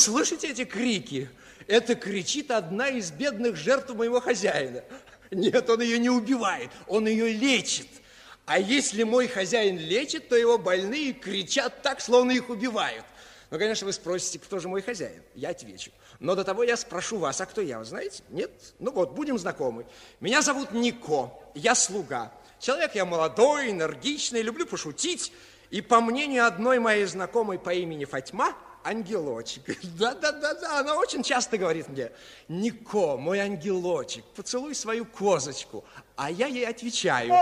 Слышите эти крики? Это кричит одна из бедных жертв моего хозяина. Нет, он ее не убивает, он ее лечит. А если мой хозяин лечит, то его больные кричат так, словно их убивают. Ну, конечно, вы спросите, кто же мой хозяин? Я отвечу. Но до того я спрошу вас, а кто я, вы знаете? Нет? Ну вот, будем знакомы. Меня зовут Нико, я слуга. Человек я молодой, энергичный, люблю пошутить. И по мнению одной моей знакомой по имени Фатьма, ангелочек. Да-да-да, она очень часто говорит мне, Нико, мой ангелочек, поцелуй свою козочку. А я ей отвечаю,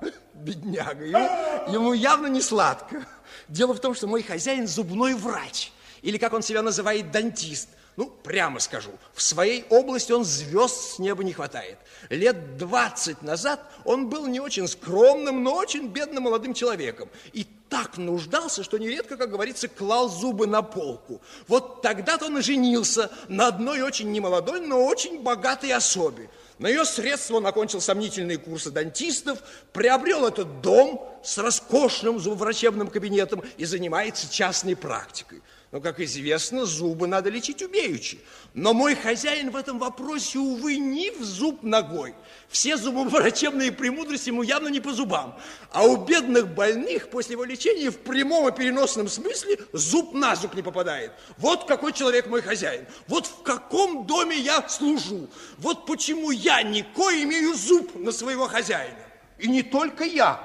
бедняга, ему, ему явно не сладко. Дело в том, что мой хозяин зубной врач, или как он себя называет, дантист. Ну, прямо скажу, в своей области он звезд с неба не хватает. Лет 20 назад он был не очень скромным, но очень бедным молодым человеком. И так нуждался, что нередко, как говорится, клал зубы на полку. Вот тогда-то он и женился на одной очень немолодой, но очень богатой особе. На ее средства он окончил сомнительные курсы дантистов, приобрел этот дом с роскошным зубоврачебным кабинетом и занимается частной практикой. Но, как известно, зубы надо лечить умеючи. Но мой хозяин в этом вопросе, увы, ни в зуб ногой. Все зубоврачебные премудрости ему явно не по зубам. А у бедных больных после его лечения в прямом и переносном смысле зуб на зуб не попадает. Вот какой человек мой хозяин. Вот в каком доме я служу. Вот почему я, Нико, имею зуб на своего хозяина. И не только я.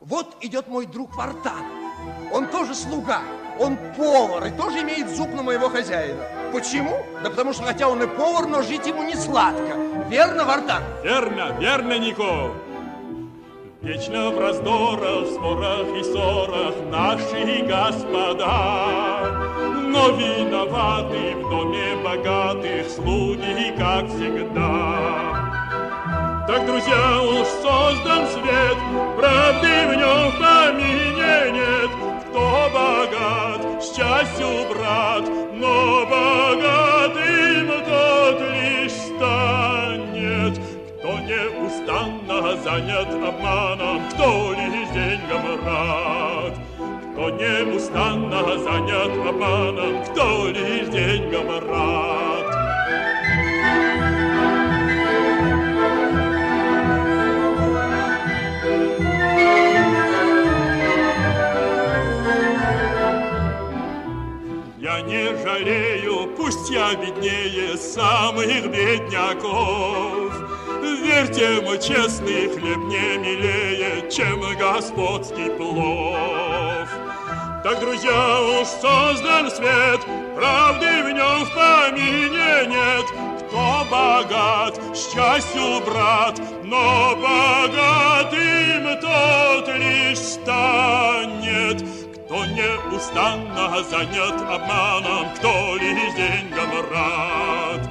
Вот идет мой друг Вартан. Он тоже слуга. Он повар и тоже имеет зуб на моего хозяина. Почему? Да потому что, хотя он и повар, но жить ему не сладко. Верно, Вартан? Верно, верно, Нико. Вечно в раздорах, спорах и ссорах наши господа. Но виноваты в доме богатых слуги, как всегда. Так, друзья, уж создан свет, правды в нем помине нет. Счастью брат, но богатым тот лишь станет. Кто неустанно занят обманом, кто лишь деньгам рад. Кто неустанно занят обманом, кто лишь деньгам рад. Жалею, пусть я беднее самых бедняков. Верьте, мой честный хлеб не милее, чем господский плов. Так, друзья, уж создан свет, правды в нем в помине нет. Кто богат, счастью брат, но богатым тот лишь станет. Кто неустанно занят обманом, кто лишь деньгам рад.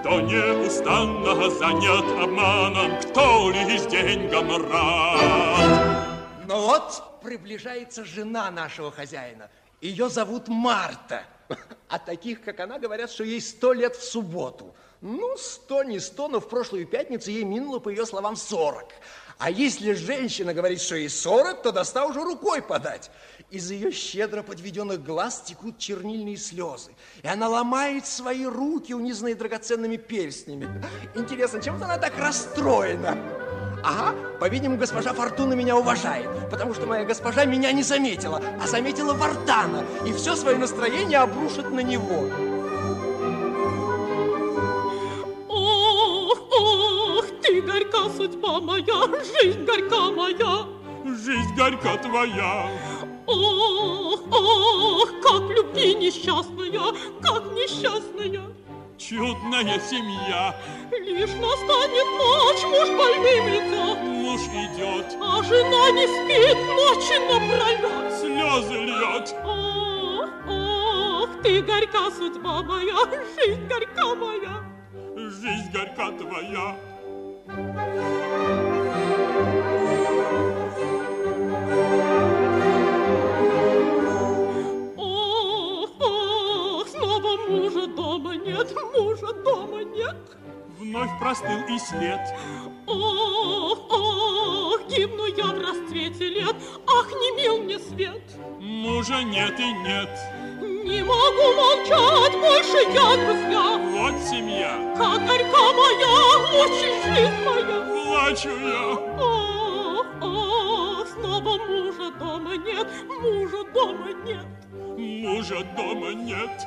Кто неустанно занят обманом, кто лишь деньгам рад. Ну вот, приближается жена нашего хозяина. Ее зовут Марта. А таких, как она, говорят, что ей сто лет в субботу. Ну, сто не сто, но в прошлую пятницу ей минуло, по ее словам, сорок. А если женщина говорит, что ей сорок, то доста уже рукой подать. Из ее щедро подведенных глаз текут чернильные слезы. И она ломает свои руки, унизанные драгоценными перстнями. Интересно, чем она так расстроена? Ага, по-видимому, госпожа Фортуна меня уважает, потому что моя госпожа меня не заметила, а заметила Вартана, и все свое настроение обрушит на него. Ох, ох, ты горька судьба моя, жизнь горька моя. Жизнь горька твоя, Ох, ох, как любви несчастная, как несчастная. чудная семья. Лишь настанет ночь, муж больным лежит, Муж идет, а жена не спит ночи напролет. слезы льет. Ох, ох, ты горька судьба моя, жизнь горька моя. Жизнь горька твоя. Ох, нет, мужа дома нет. Вновь простыл и след. Ох, ох, гибну я в расцвете лет, ах, не мил мне свет. Мужа нет и нет. Не могу молчать больше я, друзья. Вот семья. Как горька моя, мучит жизнь моя. Плачу я. Ах, ах, снова мужа дома нет, мужа дома нет. Мужа дома нет.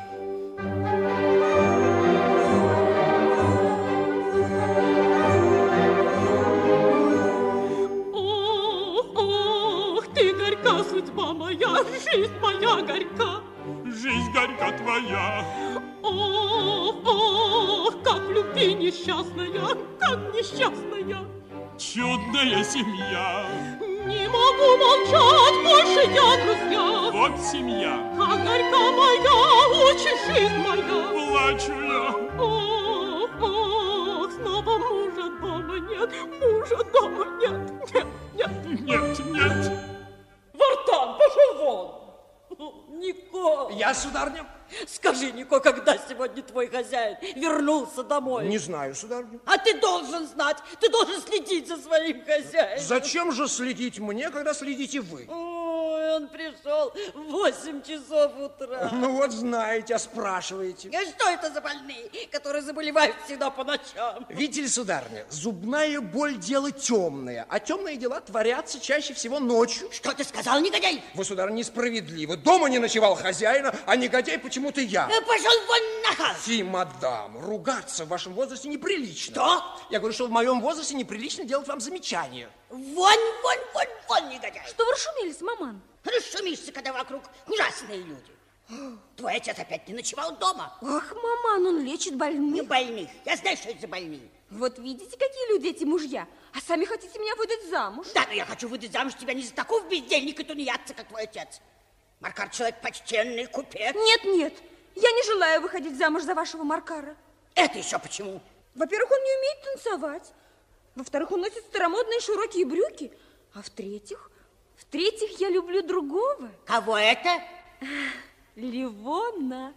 Судьба моя, жизнь моя горька. Жизнь горька твоя. Ох, ох, как в любви несчастная, как несчастная. Чудная семья. Не могу молчать больше я, друзья. Вот семья. Как горька моя, учит жизнь моя. Плачу я. Ох, ох, снова мужа дома нет, мужа дома нет. Нет, нет. Нет, нет. Вартан, пошел вон! Нико, Я, сударня? Скажи, Нико, когда сегодня твой хозяин вернулся домой? Не знаю, сударня. А ты должен знать, ты должен следить за своим хозяином. Зачем же следить мне, когда следите вы? Ой, он пришел в 8 часов утра. Ну вот знаете, а спрашиваете. А что это за больные, которые заболевают всегда по ночам? Видите ли, сударня, зубная боль – дело темное, а темные дела творятся чаще всего ночью. Что ты сказал, негодяй? Вы, сударь, несправедливы. Дома не ночевал хозяина, а негодяй почему-то я. Э, Пошел вон нахал! Фи, мадам, ругаться в вашем возрасте неприлично. Что? Я говорю, что в моем возрасте неприлично делать вам замечания. Вон, вон, вон, вон, негодяй! Что вы расшумелись, маман? Расшумишься, когда вокруг ужасные люди. Твой отец опять не ночевал дома. Ах, маман, он лечит Не больных. больных. Я знаю, что это за больные. Вот видите, какие люди эти мужья. А сами хотите меня выдать замуж? Да, но я хочу выдать замуж тебя не за такого бездельника и тунеядца, как твой отец. Маркар человек почтенный, купец. Нет, нет, я не желаю выходить замуж за вашего Маркара. Это еще почему? Во-первых, он не умеет танцевать. Во-вторых, он носит старомодные широкие брюки. А в-третьих, в-третьих, я люблю другого. Кого это? Ливона.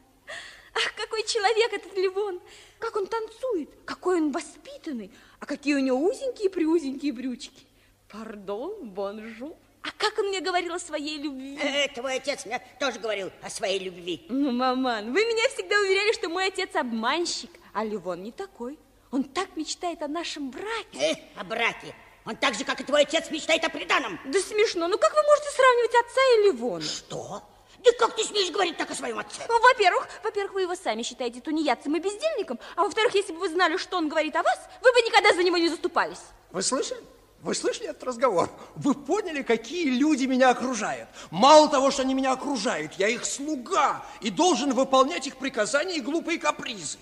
Ах, какой человек этот Ливон! Как он танцует, какой он воспитанный, а какие у него узенькие-приузенькие брючки. Пардон, бонжу. А как он мне говорил о своей любви? Э, твой отец мне тоже говорил о своей любви. Ну, маман, вы меня всегда уверяли, что мой отец обманщик, а Ливон не такой. Он так мечтает о нашем браке. Э, о браке. Он так же, как и твой отец, мечтает о приданом. Да смешно. Ну, как вы можете сравнивать отца и Ливона? Что? Да как ты смеешь говорить так о своем отце? Ну, во-первых, во-первых, вы его сами считаете тунеядцем и бездельником, а во-вторых, если бы вы знали, что он говорит о вас, вы бы никогда за него не заступались. Вы слышали? Вы слышали этот разговор? Вы поняли, какие люди меня окружают? Мало того, что они меня окружают, я их слуга и должен выполнять их приказания и глупые капризы.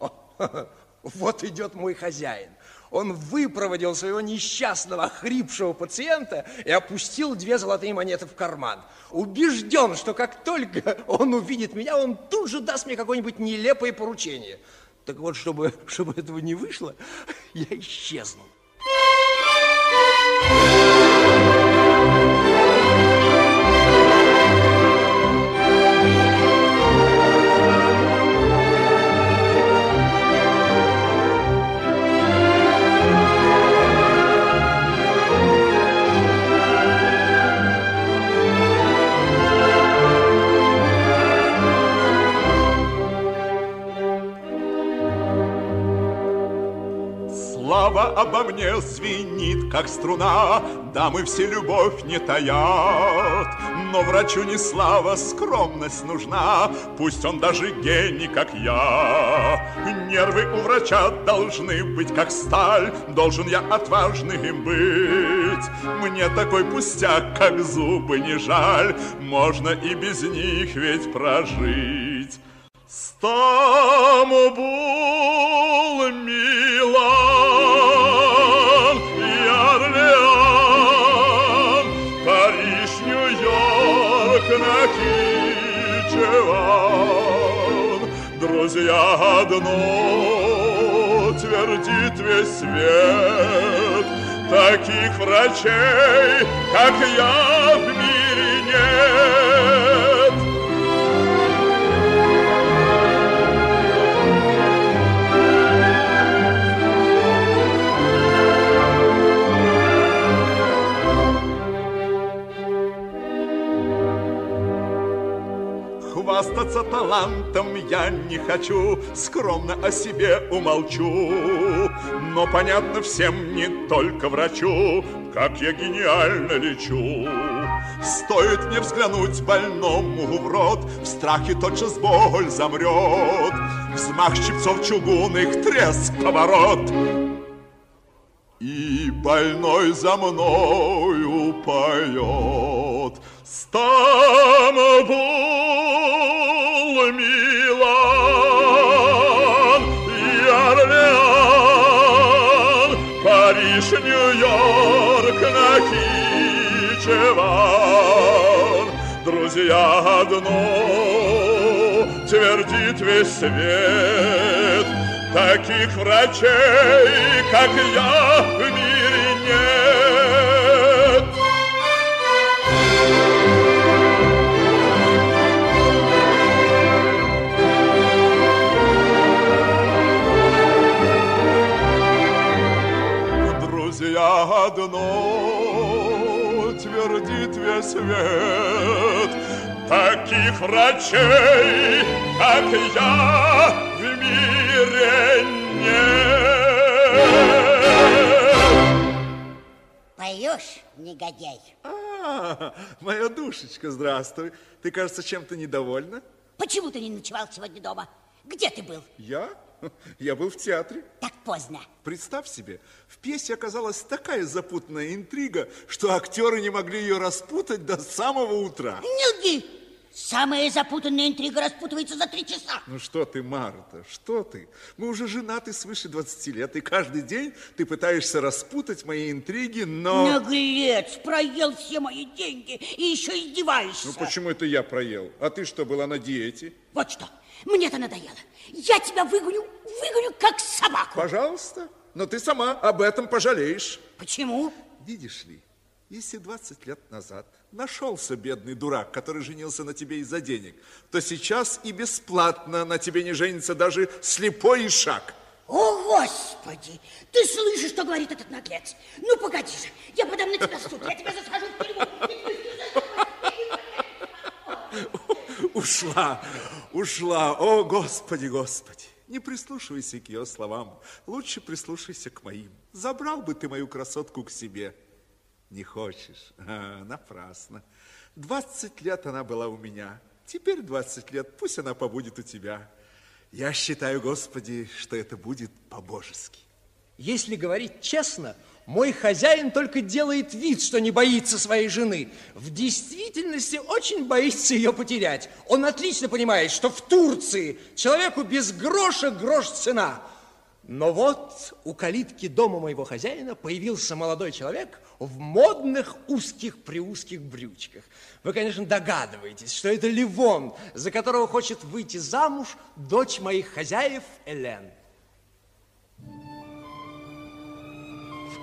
Вот идет мой хозяин. Он выпроводил своего несчастного, хрипшего пациента и опустил две золотые монеты в карман. Убежден, что как только он увидит меня, он тут же даст мне какое-нибудь нелепое поручение. Так вот, чтобы, чтобы этого не вышло, я исчезну. Слава как струна, Дамы все любовь не таят. Но врачу не слава, скромность нужна, Пусть он даже гений, как я. Нервы у врача должны быть, как сталь, Должен я отважным быть. Мне такой пустяк, как зубы, не жаль, Можно и без них ведь прожить. Стамбул, Друзья, одно твердит весь свет, Таких врачей, как я, в мире нет. Хвастаться талантом я не хочу, скромно о себе умолчу. Но понятно всем, не только врачу, как я гениально лечу. Стоит мне взглянуть больному в рот, В страхе тотчас боль замрет. Взмах щипцов чугунных, треск поворот. И больной за мною поет Стамбул, Милан и Орлеан, Париж, Нью-Йорк, Нахичеван. Друзья, одно твердит весь свет, Таких врачей, как я, в мире нет. Одно твердит весь свет, Таких врачей, как я, в мире нет. Поешь, негодяй? А, моя душечка, здравствуй. Ты, кажется, чем-то недовольна? Почему ты не ночевал сегодня дома? Где ты был? Я? Я был в театре. Так поздно. Представь себе, в пьесе оказалась такая запутанная интрига, что актеры не могли ее распутать до самого утра. Не лги! Самая запутанная интрига распутывается за три часа. Ну что ты, Марта, что ты? Мы уже женаты свыше 20 лет, и каждый день ты пытаешься распутать мои интриги, но... Наглец, проел все мои деньги и еще издеваешься. Ну почему это я проел? А ты что, была на диете? Вот что, мне это надоело. Я тебя выгоню, выгоню как собаку. Пожалуйста, но ты сама об этом пожалеешь. Почему? Видишь ли, если 20 лет назад нашелся бедный дурак, который женился на тебе из-за денег, то сейчас и бесплатно на тебе не женится даже слепой ишак. О, Господи! Ты слышишь, что говорит этот наглец? Ну, погоди же, я подам на тебя суд, я тебя засажу в тюрьму. Ушла, ушла, о, Господи, Господи. Не прислушивайся к ее словам, лучше прислушайся к моим. Забрал бы ты мою красотку к себе. Не хочешь? А, напрасно. 20 лет она была у меня. Теперь 20 лет, пусть она побудет у тебя. Я считаю, Господи, что это будет по-божески. Если говорить честно, мой хозяин только делает вид, что не боится своей жены. В действительности очень боится ее потерять. Он отлично понимает, что в Турции человеку без гроша грош цена. Но вот у калитки дома моего хозяина появился молодой человек в модных узких-приузких брючках. Вы, конечно, догадываетесь, что это Ливон, за которого хочет выйти замуж дочь моих хозяев Элен.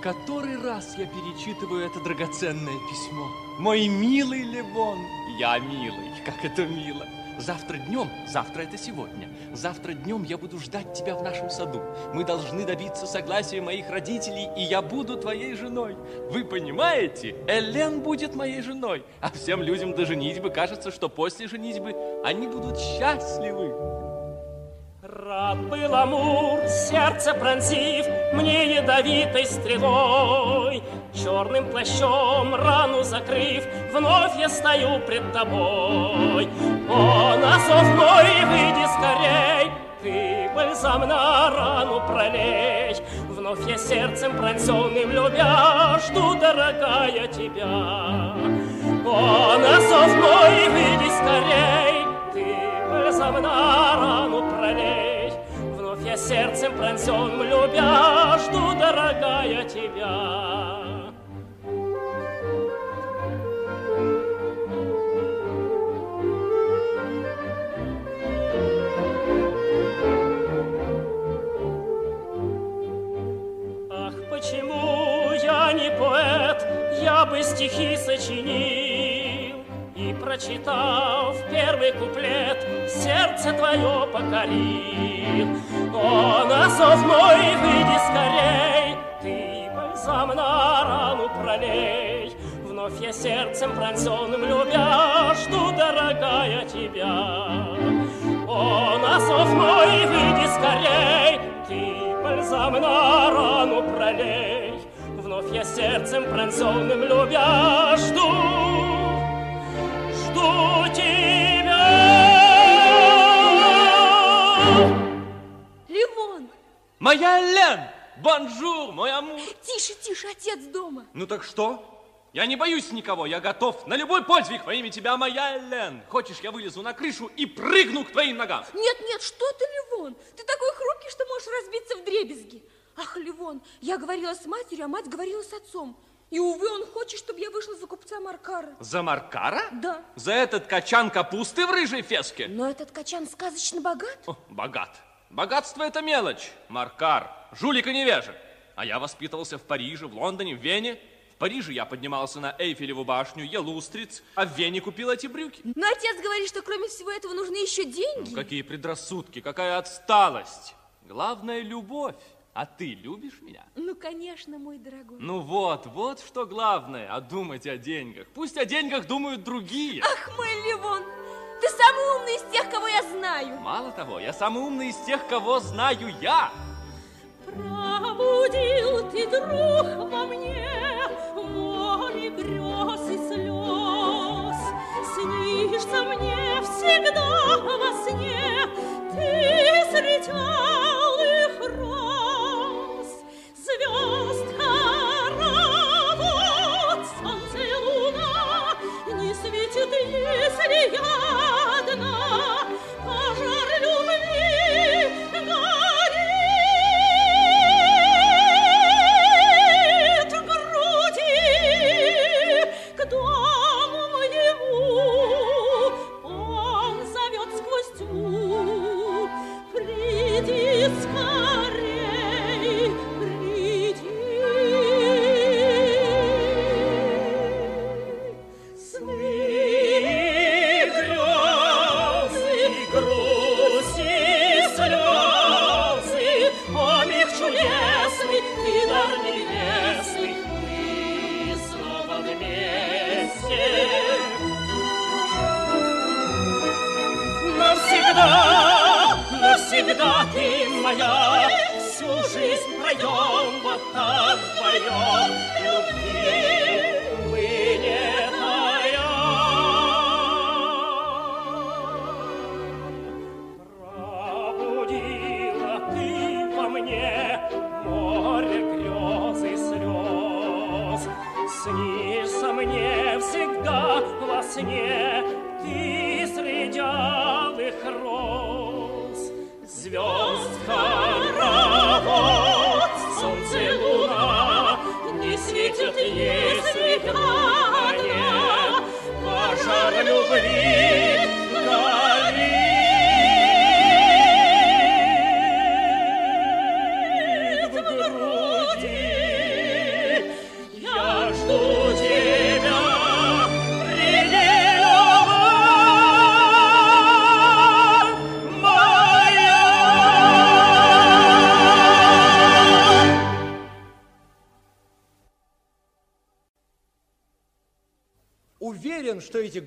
Который раз я перечитываю это драгоценное письмо. Мой милый Левон, я милый, как это мило. Завтра днем, завтра это сегодня, завтра днем я буду ждать тебя в нашем саду. Мы должны добиться согласия моих родителей, и я буду твоей женой. Вы понимаете, Элен будет моей женой, а всем людям до женитьбы кажется, что после женитьбы они будут счастливы. Рад был Амур, сердце пронзив Мне ядовитой стрелой. Черным плащом рану закрыв, Вновь я стою пред тобой. О, на зов мой, выйди скорей, Ты бальзам на рану пролей. Вновь я сердцем пронзенным любя Жду, дорогая, тебя. О, на зов мой, выйди скорей, Бальзам на рану пролей. Вновь я сердцем пронзенным любя Жду, дорогая, тебя. Ах, почему я не поэт, я бы стихи сочинил И, прочитав первый куплет, сердце твое покорил. О, на зов мой выйди скорей, ты бальзам на рану пролей. Вновь я сердцем пронзенным любя, жду, дорогая, тебя. О, Насов мой, выйди скорей, ты бальзам на рану пролей. Вновь я сердцем пронзенным любя жду, жду тебя. Моя Лен! Бонжур, мой амур! Тише, тише, отец дома. Ну так что? Я не боюсь никого, я готов на любой подвиг во имя тебя, моя Элен. Хочешь, я вылезу на крышу и прыгну к твоим ногам? Нет, нет, что ты, Левон? Ты такой хрупкий, что можешь разбиться в дребезги. Ах, Левон, я говорила с матерью, а мать говорила с отцом. И, увы, он хочет, чтобы я вышла за купца Маркара. За Маркара? Да. За этот качан капусты в рыжей феске? Но этот качан сказочно богат. О, богат. Богатство это мелочь. Маркар, жулик и невежа. А я воспитывался в Париже, в Лондоне, в Вене. В Париже я поднимался на Эйфелеву башню, ел устриц, а в Вене купил эти брюки. Но отец говорит, что кроме всего этого нужны еще деньги. Ну, какие предрассудки, какая отсталость. Главное, любовь. А ты любишь меня? Ну, конечно, мой дорогой. Ну вот, вот что главное, а думать о деньгах. Пусть о деньгах думают другие. Ах, мой Левон, ты самый умный из тех, кого я знаю. Мало того, я самый умный из тех, кого знаю я. Пробудил ты, друг, во мне море грез и слез. Снишься мне всегда во сне ты среди Yes,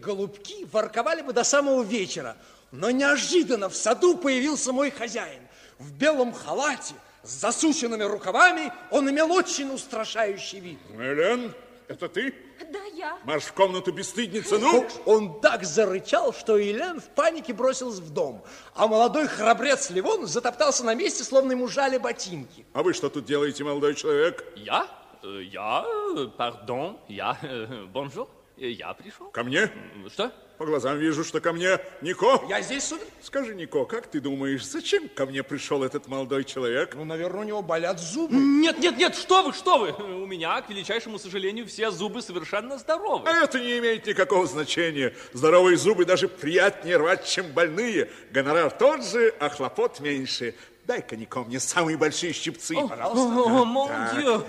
голубки ворковали бы до самого вечера. Но неожиданно в саду появился мой хозяин. В белом халате, с засученными рукавами, он имел очень устрашающий вид. Элен, это ты? Да, я. Марш в комнату, бесстыдница, ну! Он так зарычал, что Елен в панике бросилась в дом. А молодой храбрец Ливон затоптался на месте, словно ему жали ботинки. А вы что тут делаете, молодой человек? Я? Э, Я? Э, Пардон? Я? э, Bonjour? Э, Я пришел? Ко мне? Что? По глазам вижу, что ко мне. Нико? Я здесь, сударь? Скажи, Нико, как ты думаешь, зачем ко мне пришел этот молодой человек? Ну, наверное, у него болят зубы. Нет, нет, нет, что вы, что вы? У меня, к величайшему сожалению, все зубы совершенно здоровы. А это не имеет никакого значения. Здоровые зубы даже приятнее рвать, чем больные. Гонорар тот же, а хлопот меньше. Дай-ка, Нико, мне самые большие щипцы, пожалуйста. О, мон дьё.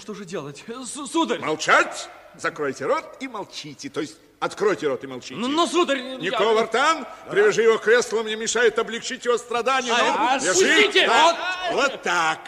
Что же делать? Су- Сударь! Молчать! Закройте рот и молчите. То есть откройте рот и молчите. Ну, ну, сударь! Нико я- Вартан, привяжи его к креслу, мне мешает облегчить его страдания. А, Ну, держи. отпустите! Да, Вот так.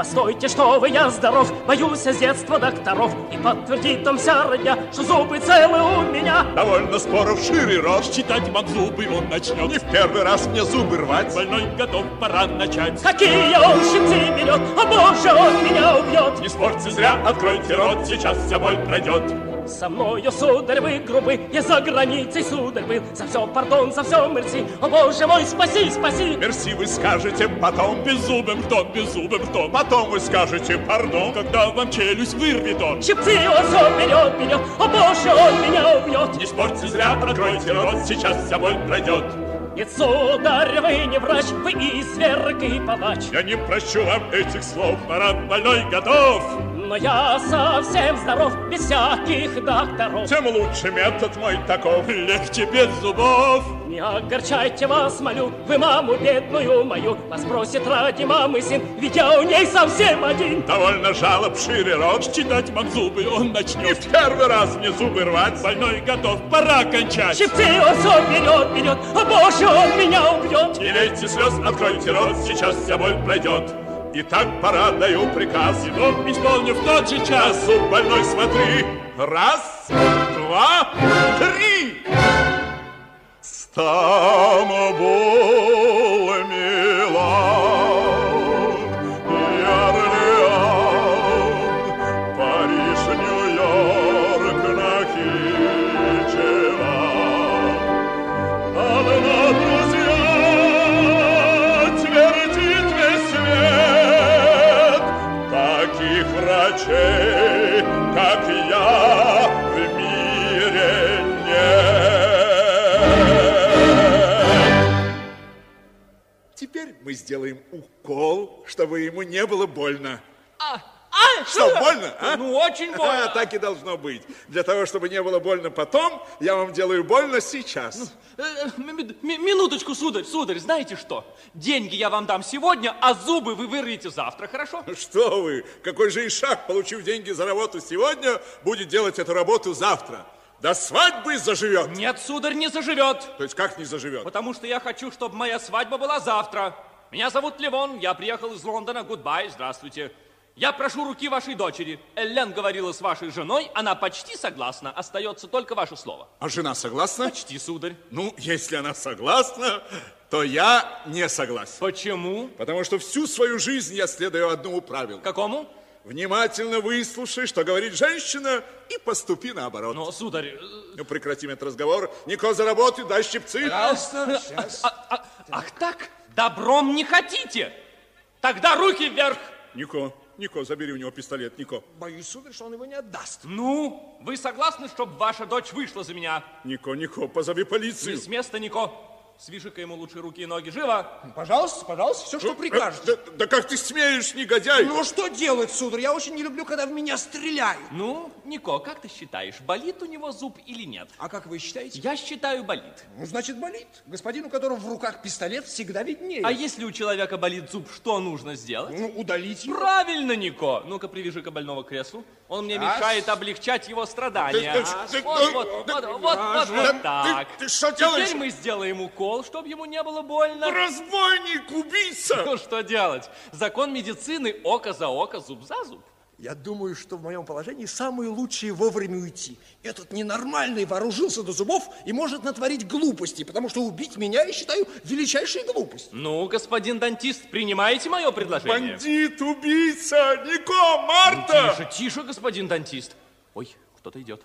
Постойте, что вы, я здоров, боюсь с детства докторов. И подтвердит там вся родня, что зубы целы у меня. Довольно споров шире рот. Читать маг зубы он начнет. Не в первый раз мне зубы рвать. Больной готов, пора начать. Какие он щипцы берет, о боже, он меня убьет. Не спорьте зря, откройте рот, сейчас вся боль пройдет. Со мною, сударь, вы грубы, я за границей, сударь, был. За все пардон, за все мерси, о боже мой, спаси, спаси. Мерси вы скажете потом. Беззубым кто, беззубым кто. Потом вы скажете пардон. Когда вам челюсть вырвет он. Щипцы он все берет, берет, о боже, он меня убьет. Не спорьте зря, откройте рот, сейчас вся боль пройдет. Нет, сударь, вы не врач, вы и сверг, и палач. Я не прощу вам этих слов. Пора, больной готов. Но я совсем здоров, без всяких докторов. Тем лучше метод мой таков. Легче без зубов. Не огорчайте вас, молю, вы маму бедную мою. Вас просит ради мамы сын, ведь я у ней совсем один. Довольно жалоб шире рот. Читать маг зубы он Не начнет. в первый раз мне зубы рвать. Больной готов, пора кончать. Щипцы он все берет, берет, о боже, он меня убьет. Не лейте слез, откройте рот, сейчас вся боль пройдет. Итак, пора даю приказ. Но исполню в тот же час. зуб больной смотри. Раз, два, три. Стамбул, сделаем укол, чтобы ему не было больно. А, а, Что, больно, а? Ну, очень больно. А, так и должно быть. Для того, чтобы не было больно потом, я вам делаю больно сейчас. Э, э, ми- Минуточку, сударь, сударь, знаете что? Деньги я вам дам сегодня, а зубы вы вырвете завтра, хорошо? Что вы, какой же Ишак, получив деньги за работу сегодня, будет делать эту работу завтра? До свадьбы заживет. Нет, сударь, не заживет. То есть как не заживет? Потому что я хочу, чтобы моя свадьба была завтра. Меня зовут Левон, я приехал из Лондона. Goodbye, здравствуйте. Я прошу руки вашей дочери. Эллен говорила с вашей женой, она почти согласна. Остается только ваше слово. А жена согласна? Почти, сударь. Ну, если она согласна, то я не согласен. Почему? Потому что всю свою жизнь я следую одному правилу. Какому? Внимательно выслушай, что говорит женщина, и поступи наоборот. Но, сударь, э, Ну, прекратим этот разговор. Нико, за работу, дай щипцы. Пожалуйста, сейчас. а- а- ах так, добром не хотите? Тогда руки вверх. Нико, Нико, забери у него пистолет, Нико. Боюсь, сударь, что он его не отдаст. Ну, вы согласны, чтобы ваша дочь вышла за меня? Нико, Нико, позови полицию. Не с места, Нико. Свяжи-ка ему лучше руки и ноги. Живо! Пожалуйста, пожалуйста, все, что прикажете. Да, да как ты смеешь, негодяй? Ну, что делать, сударь? Я очень не люблю, когда в меня стреляют. Ну, Нико, как ты считаешь, болит у него зуб или нет? А как вы считаете? Я считаю, болит. Ну, значит, болит. Господин, у которого в руках пистолет, всегда виднее. А если у человека болит зуб, что нужно сделать? Ну, удалить его. Правильно, Нико. Ну-ка, привяжи-ка больного к креслу. Он мне Раз. мешает облегчать его страдания. Ты- ты- ты- Вот, вот, вот, вот, вот, вот, Да так. ты что делаешь? Теперь мы сделаем укол, чтобы ему не было больно. Разбойник, убийца! Ну, что делать? Закон медицины око за око, зуб за зуб. Я думаю, что в моем положении самое лучшее вовремя уйти. Этот ненормальный вооружился до зубов и может натворить глупости, потому что убить меня я считаю величайшей глупостью. Ну, господин дантист, принимаете мое предложение? Бандит, убийца, Нико, Марта! Тише, тише, господин дантист. Ой, кто-то идет.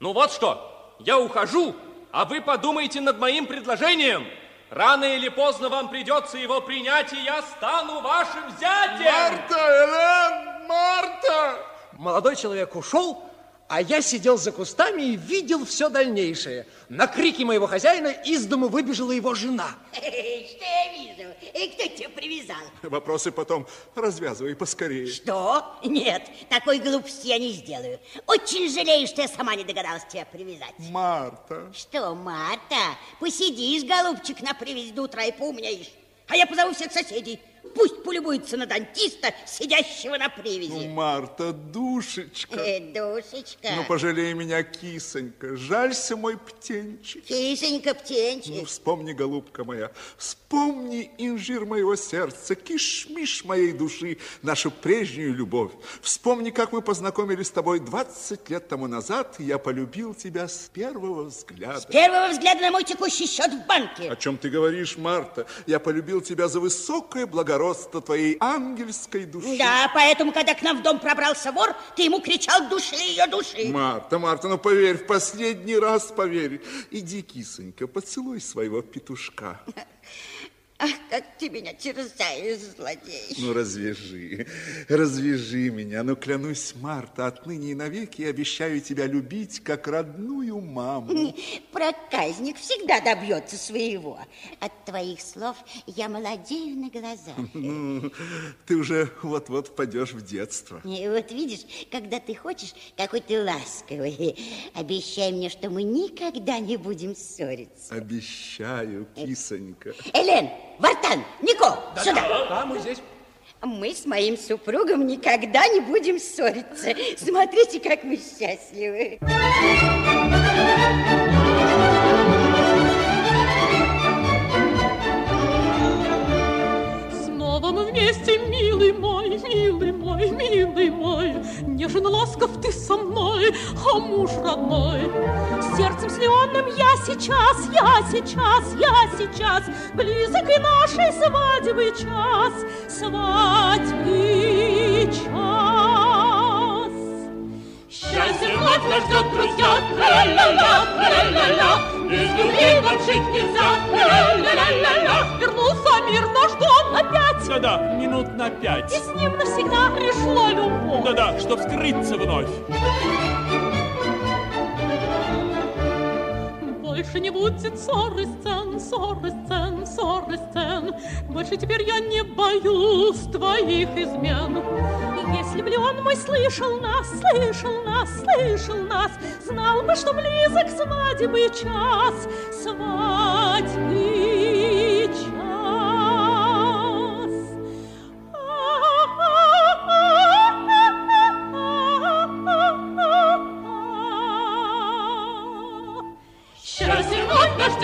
Ну вот что, я ухожу, а вы подумайте над моим предложением. Рано или поздно вам придется его принять, и я стану вашим зятем. Марта, Элен, Марта! Молодой человек ушел, а я сидел за кустами и видел все дальнейшее. На крики моего хозяина из дома выбежала его жена. Что я вижу? И кто тебя привязал? Вопросы потом развязывай поскорее. Что? Нет, такой глупости я не сделаю. Очень жалею, что я сама не догадалась тебя привязать. Марта. Что, Марта, посидишь, голубчик, на привязь до утра и поумняешь. А я позову всех соседей. Пусть полюбуется на дантиста, сидящего на Ну, привязи. Марта, душечка. Э, душечка. Ну, пожалей меня, кисонька. Жалься, мой птенчик. Кисонька, птенчик. Ну, вспомни, голубка моя, вспомни инжир моего сердца, кишмиш моей души, нашу прежнюю любовь. Вспомни, как мы познакомились с тобой 20 лет тому назад, и я полюбил тебя с первого взгляда. С первого взгляда на мой текущий счет в банке. О чем ты говоришь, Марта? Я полюбил тебя за высокое благородство твоей ангельской души. Да, поэтому, когда к нам в дом пробрался вор, ты ему кричал души ее души. Марта, Марта, ну поверь, в последний раз поверь. Иди, кисонька, поцелуй своего петушка. Ах, как ты меня терзаешь, злодей. Ну, развяжи, развяжи меня. Ну, клянусь, Марта, отныне и навеки я обещаю тебя любить, как родную маму. Проказник всегда добьется своего. От твоих слов я молодею на глазах. Ну, ты уже вот-вот впадешь в детство. И вот видишь, когда ты хочешь, какой ты ласковый, обещай мне, что мы никогда не будем ссориться. Обещаю, кисонька. Элен, Вартан, Нико, сюда. Да, мы здесь. Мы с моим супругом никогда не будем ссориться. Смотрите, как мы счастливы. Милый мой, милый мой. Нежен ласков ты со мной, а муж родной. Сердцем слеонным я сейчас, я сейчас, я сейчас. Близок и нашей свадьбы час, свадьбы час. Счастье вновь нас ждет, друзья, ля-ля-ля, ля-ля-ля. Без любви нам жить нельзя, ля-ля-ля-ля. Вернулся мир наш дом опять, Да-да, минут на пять. и с ним навсегда пришла любовь. Да-да, чтоб скрыться вновь. Больше не будет ссоры сцен, ссоры сцен, ссоры сцен. Больше теперь я не боюсь твоих измен. Если б он мой слышал нас, слышал нас, слышал нас, знал бы, что близок свадьбы час, свадьбы час. Счастье вновь нас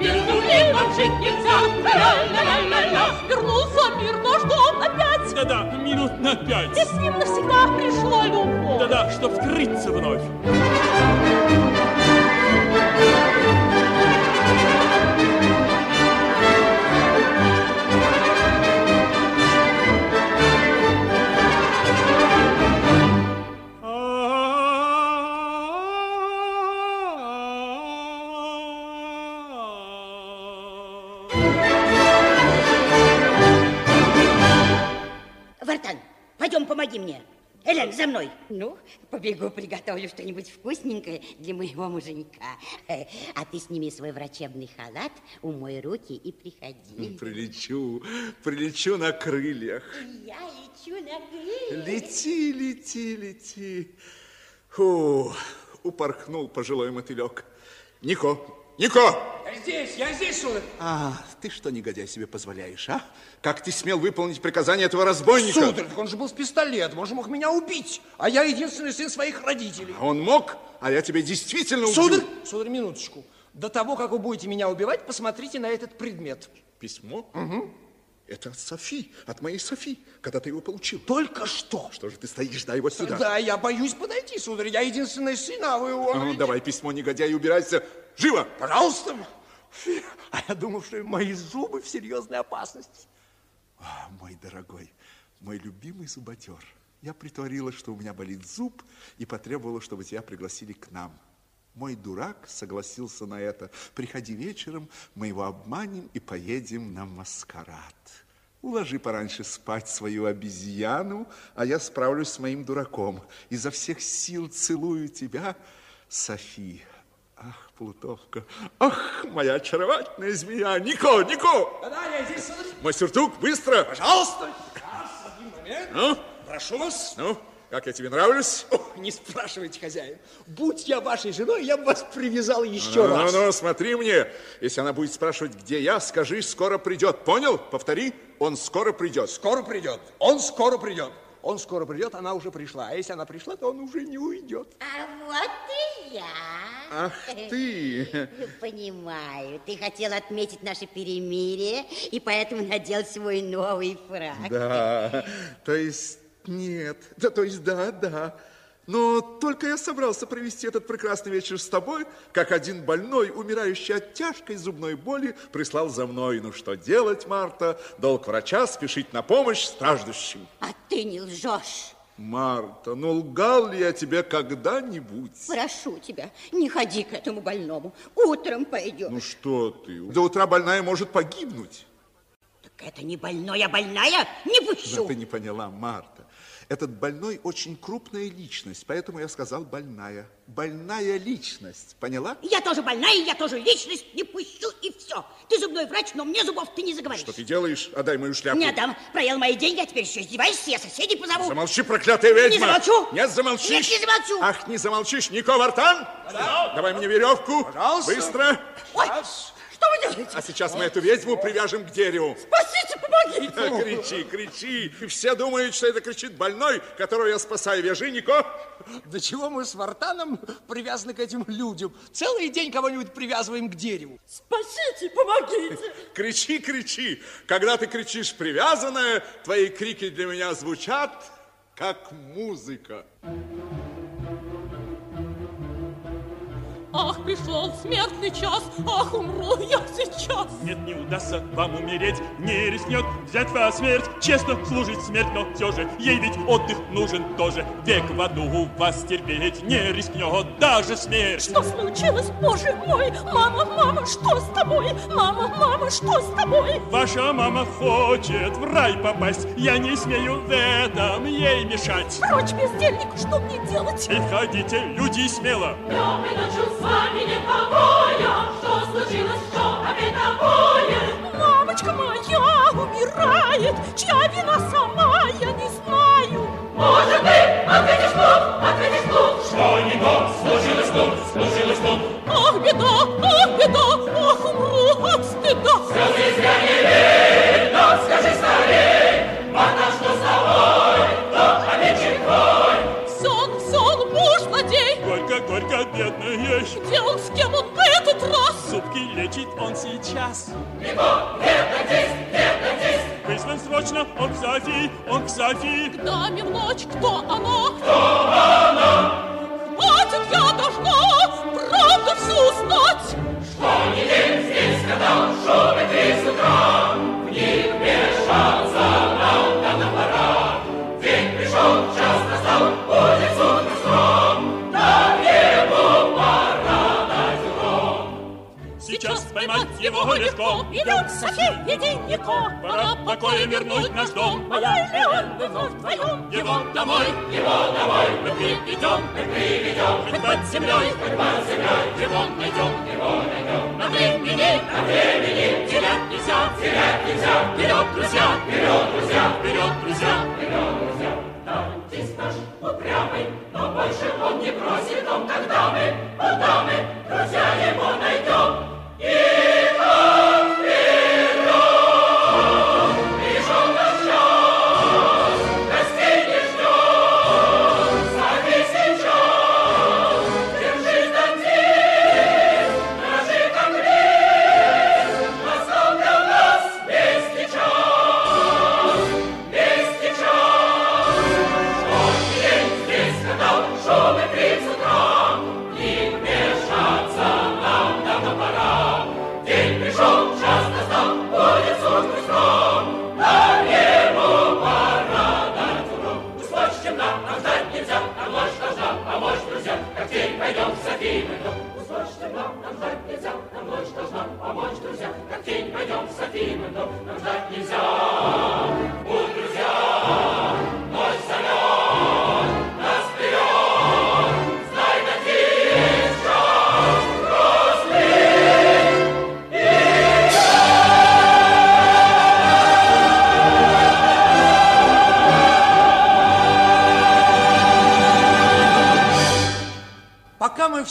любви нам жить нельзя, ля-ля-ля-ля. Вернулся мир наш дом опять, Да-да, минут на и пять. с ним навсегда пришла любовь. Да-да, чтоб скрыться вновь. Помоги мне. Элен, за мной. Ну, побегу, приготовлю что-нибудь вкусненькое для моего муженька. Э, А ты сними свой врачебный халат, умой руки и приходи. Прилечу, прилечу на крыльях. Я лечу на крыльях. Лети, лети, лети. Фу, упорхнул пожилой мотылек. Нико, Нико! Я здесь, я здесь, сударь. А, ты что, негодяй, себе позволяешь, а? Как ты смел выполнить приказание этого разбойника? Сударь, так он же был с пистолетом, он же мог меня убить. А я единственный сын своих родителей. А Он мог, а я тебя действительно убил. Сударь, сударь, минуточку. До того, как вы будете меня убивать, посмотрите на этот предмет. Письмо? Это от Софи, от моей Софи, когда ты его получил. Только что. Что же ты стоишь, дай его сюда. Да, я боюсь подойти, сударь. Я единственный сын, а вы его... Ну, давай письмо, негодяй, убирайся. Живо! Пожалуйста. А я думал, что мои зубы в серьезной опасности. А, мой дорогой, мой любимый зуботер, я притворила, что у меня болит зуб и потребовала, чтобы тебя пригласили к нам. Мой дурак согласился на это. Приходи вечером, мы его обманем и поедем на маскарад. Уложи пораньше спать свою обезьяну, а я справлюсь с моим дураком. Изо всех сил целую тебя, Софи. Ах, плутовка, ах, моя очаровательная змея. Нико, Нико! Да-да, я здесь. Мой сюртук, быстро! Пожалуйста. Сейчас, один момент. Ну, Прошу вас. ну, Как я тебе нравлюсь? О, не спрашивайте, хозяин. Будь я вашей женой, я бы вас привязал еще ну, раз. Ну, ну, смотри мне. Если она будет спрашивать, где я, скажи, скоро придет. Понял? Повтори, он скоро придет. Скоро придет. Он скоро придет. Он скоро придет, она уже пришла. А если она пришла, то он уже не уйдет. А вот и я. Ах ты. Понимаю, ты хотел отметить наше перемирие, и поэтому надел свой новый фраг. Да, то есть нет, да, то есть да, да. Но только я собрался провести этот прекрасный вечер с тобой, как один больной, умирающий от тяжкой зубной боли, прислал за мной. Ну что делать, Марта? Долг врача спешить на помощь страждущим. А ты не лжешь. Марта, ну лгал ли я тебе когда-нибудь? Прошу тебя, не ходи к этому больному. Утром пойдем. Ну что ты, до утра больная может погибнуть. Так это не больной, а больная? Не пущу. Да ты не поняла, Марта. Этот больной очень крупная личность, поэтому я сказал больная. Больная личность, поняла? Я тоже больная, я тоже личность, не пущу и все. Ты зубной врач, но мне зубов ты не заговоришь. Что ты делаешь? Отдай мою шляпу. Не отдам. Проел мои деньги, а теперь еще издеваешься, я соседей позову. Замолчи, проклятая ведьма. Не замолчу. Нет, замолчишь. Нет, не замолчу. Ах, не замолчишь. Нико Вартан, Да. давай мне веревку. Пожалуйста. Быстро. Ой, что вы делаете? А сейчас мы эту ведьму привяжем к дереву. Спасите, помогите. Кричи, кричи. Все думают, что это кричит больной, которого я спасаю. Вяжи, Нико. До чего мы с Вартаном привязаны к этим людям? Целый день кого-нибудь привязываем к дереву. Спасите, помогите. Кричи, кричи. Когда ты кричишь привязанная, твои крики для меня звучат как музыка. Ах, пришел смертный час, ах, умру я сейчас. Нет, не удастся вам умереть, не рискнет взять вас смерть. Честно служить смерть, но все же ей ведь отдых нужен тоже. Век в аду у вас терпеть не рискнет даже смерть. Что случилось, боже мой? Мама, мама, что с тобой? Мама, мама, что с тобой? Ваша мама хочет в рай попасть, я не смею в этом ей мешать. Прочь, бездельник, что мне делать? И входите, люди, смело. Днем и ночью с вами нет покоя. Что случилось, что опять такое? Мамочка моя умирает, чья он сейчас. Вызван срочно, он к Софии, он к Софии. К даме в ночь, кто она? Софи, веди Нико. Пора в покое вернуть наш дом. Моя Леон, мы вдвоем. Его домой, его домой мы приведем, мы приведем. Хоть под землей, хоть под землей, его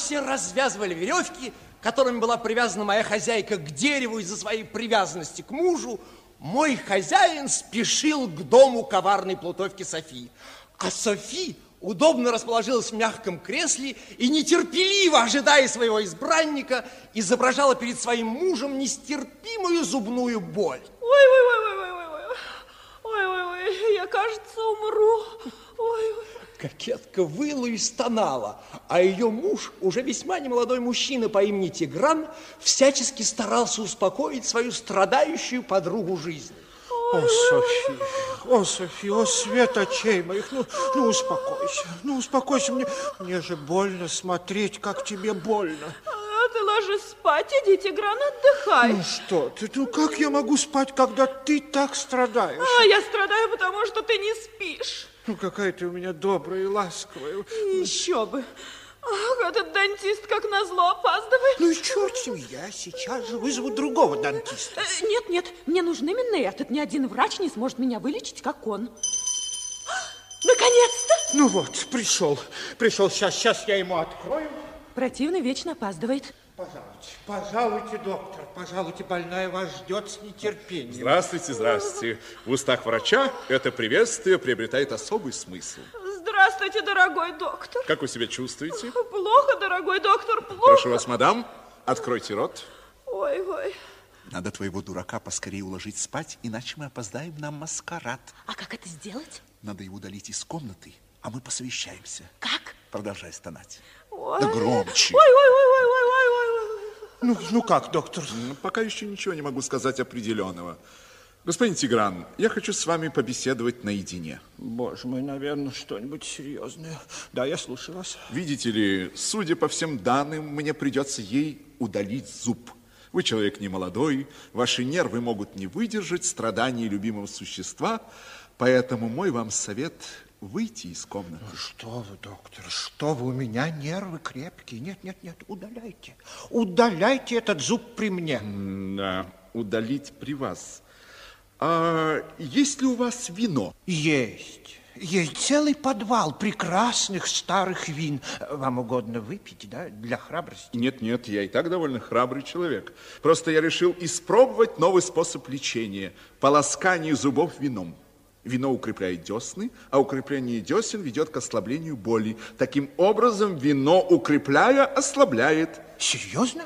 все развязывали веревки, которыми была привязана моя хозяйка к дереву из-за своей привязанности к мужу, мой хозяин спешил к дому коварной плутовки Софии. А Софи удобно расположилась в мягком кресле и, нетерпеливо ожидая своего избранника, изображала перед своим мужем нестерпимую зубную боль. Ой-ой-ой, я, кажется, умру. Ой-ой. Кокетка выла и стонала, а ее муж, уже весьма немолодой мужчина по имени Тигран, всячески старался успокоить свою страдающую подругу жизни. О, Софи, о, Софи, о, свет очей моих, ну, ну, успокойся, ну, успокойся, мне, мне же больно смотреть, как тебе больно. А ты ложись спать, иди, Тигран, отдыхай. Ну, что ты, ну, как я могу спать, когда ты так страдаешь? А я страдаю, потому что ты не спишь. Ну, какая ты у меня добрая и ласковая. Еще бы. Ах, этот дантист, как назло, опаздывает. Ну и черт с ним, я сейчас же вызову другого дантиста. Э, Нет, нет, мне нужен именно этот. Ни один врач не сможет меня вылечить, как он. Наконец-то! Ну вот, пришел, пришел, сейчас, сейчас я ему открою. Противный вечно опаздывает. Пожалуйте, пожалуйте, доктор, пожалуйте, больная вас ждет с нетерпением. Здравствуйте, здравствуйте. В устах врача это приветствие приобретает особый смысл. Здравствуйте, дорогой доктор. Как вы себя чувствуете? Плохо, дорогой доктор, плохо. Прошу вас, мадам, откройте рот. Ой, ой. Надо твоего дурака поскорее уложить спать, иначе мы опоздаем на маскарад. А как это сделать? Надо его удалить из комнаты, а мы посовещаемся. Как? Продолжай стонать. Ой. Да громче. Ой, ой, ой, ой, ой, ой, ой, ой. Ну, ну как, доктор? Пока еще ничего не могу сказать определенного. Господин Тигран, я хочу с вами побеседовать наедине. Боже мой, наверное, что-нибудь серьезное. Да, я слушаю вас. Видите ли, судя по всем данным, мне придется ей удалить зуб. Вы человек не молодой, ваши нервы могут не выдержать страданий любимого существа, поэтому мой вам совет выйти из комнаты. Что вы, доктор, что вы, у меня нервы крепкие. Нет, нет, нет, удаляйте. Удаляйте этот зуб при мне. Да, удалить при вас. А есть ли у вас вино? Есть. Есть целый подвал прекрасных старых вин. Вам угодно выпить, да, для храбрости? Нет, нет, я и так довольно храбрый человек. Просто я решил испробовать новый способ лечения – полоскание зубов вином. Вино укрепляет десны, а укрепление десен ведет к ослаблению боли. Таким образом, вино, укрепляя, ослабляет. Серьезно?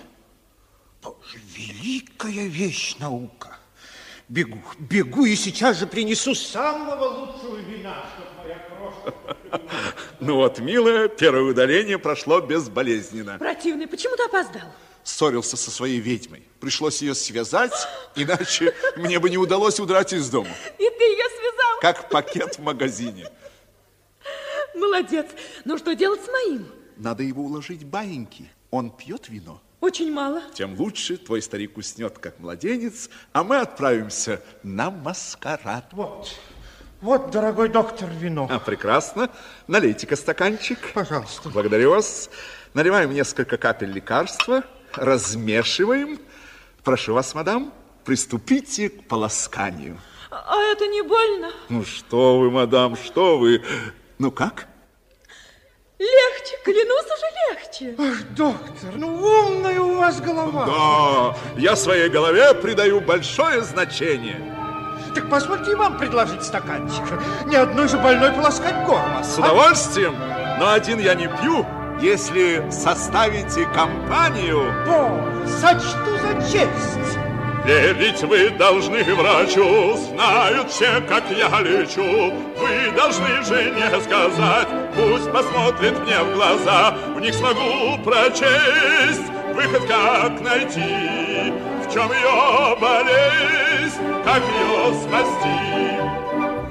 Боже, великая вещь наука. Бегу, бегу и сейчас же принесу самого лучшего вина, чтоб моя крошка... Ну вот, милая, первое удаление прошло безболезненно. Противный, почему ты опоздал? Ссорился со своей ведьмой. Пришлось ее связать, иначе мне бы не удалось удрать из дома. И ты ее связал? Как пакет в магазине. Молодец. Ну что делать с моим? Надо его уложить баиньки. Он пьет вино. Очень мало. Тем лучше твой старик уснет, как младенец, а мы отправимся на маскарад. Вот, вот, дорогой доктор, вино. А, прекрасно. Налейте-ка стаканчик. Пожалуйста. Благодарю вас. Наливаем несколько капель лекарства, размешиваем. Прошу вас, мадам, приступите к полосканию. А это не больно? Ну что вы, мадам, что вы? Ну как? Легче, клянусь уже легче. Ах, доктор, ну умная у вас голова. Да, я своей голове придаю большое значение. Так позвольте и вам предложить стаканчик. Ни одной же больной полоскать горло. С удовольствием, но один я не пью, если составите компанию. Боже, сочту за честь. Верить вы должны врачу, знают все, как я лечу. Вы должны жене сказать, пусть посмотрит мне в глаза. В них смогу прочесть выход, как найти, в чем ее болезнь, как ее спасти.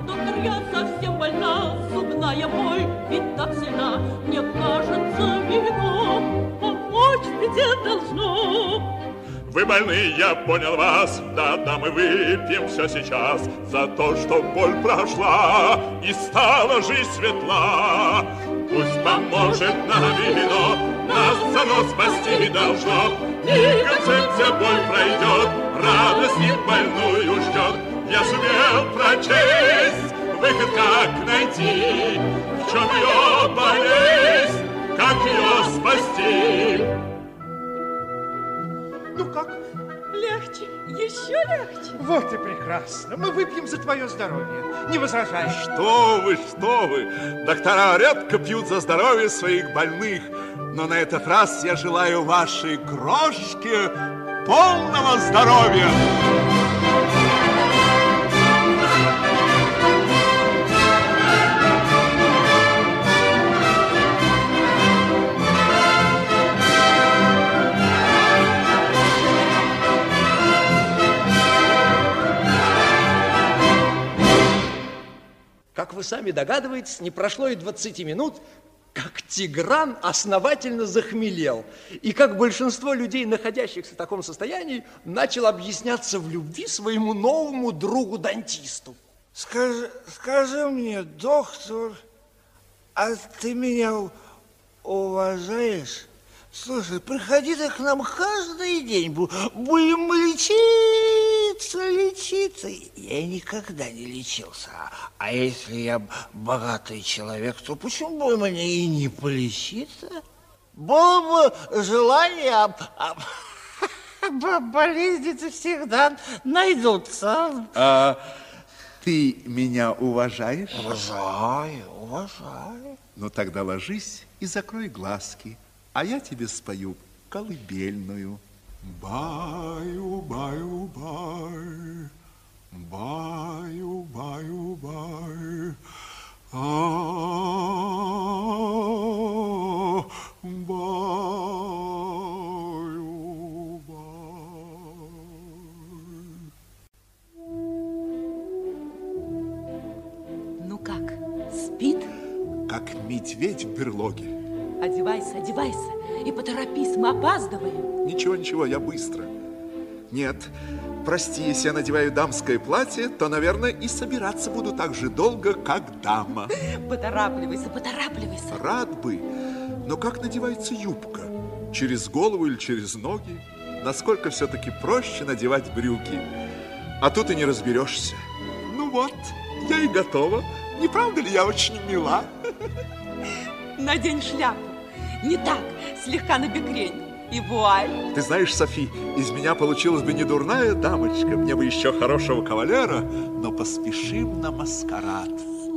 Доктор, я совсем больна, зубная боль ведь так сильна. Мне кажется, вино помочь беде должно. Вы больны, я понял вас, да-да, мы выпьем все сейчас За то, что боль прошла и стала жизнь светла Пусть поможет нам вино, нас оно спасти должно И в конце вся боль пройдет, радость не больную ждет Я сумел прочесть их как найти, в чем ее болезнь, как ее спасти. Ну как? Легче, еще легче. Вот и прекрасно. Мы выпьем за твое здоровье. Не возражай. Что вы, что вы. Доктора редко пьют за здоровье своих больных. Но на этот раз я желаю вашей крошке полного здоровья. Как вы сами догадываетесь, не прошло и 20 минут, как Тигран основательно захмелел. И как большинство людей, находящихся в таком состоянии, начал объясняться в любви своему новому другу-дантисту. Скажи, скажи мне, доктор, а ты меня уважаешь? Слушай, приходи ты к нам каждый день. Будем лечиться, лечиться. Я никогда не лечился. А если я богатый человек, то почему бы мне и не полечиться? Было бы желание, а, болезни всегда найдутся. А ты меня уважаешь? Уважаю, уважаю. Ну тогда ложись и закрой глазки а я тебе спою колыбельную. Баю, баю, бай, баю, баю, бай, а, баю, бай. Ну как, спит? Как медведь в берлоге. Одевайся, одевайся и поторопись, мы опаздываем. Ничего, ничего, я быстро. Нет, прости, если я надеваю дамское платье, то, наверное, и собираться буду так же долго, как дама. Поторапливайся, поторапливайся. Рад бы, но как надевается юбка? Через голову или через ноги? Насколько все-таки проще надевать брюки? А тут и не разберешься. Ну вот, я и готова. Не правда ли я очень мила? Надень шляпу. Не так, слегка на бекрень. И вуаль. Ты знаешь, Софи, из меня получилась бы не дурная дамочка, мне бы еще хорошего кавалера, но поспешим на маскарад.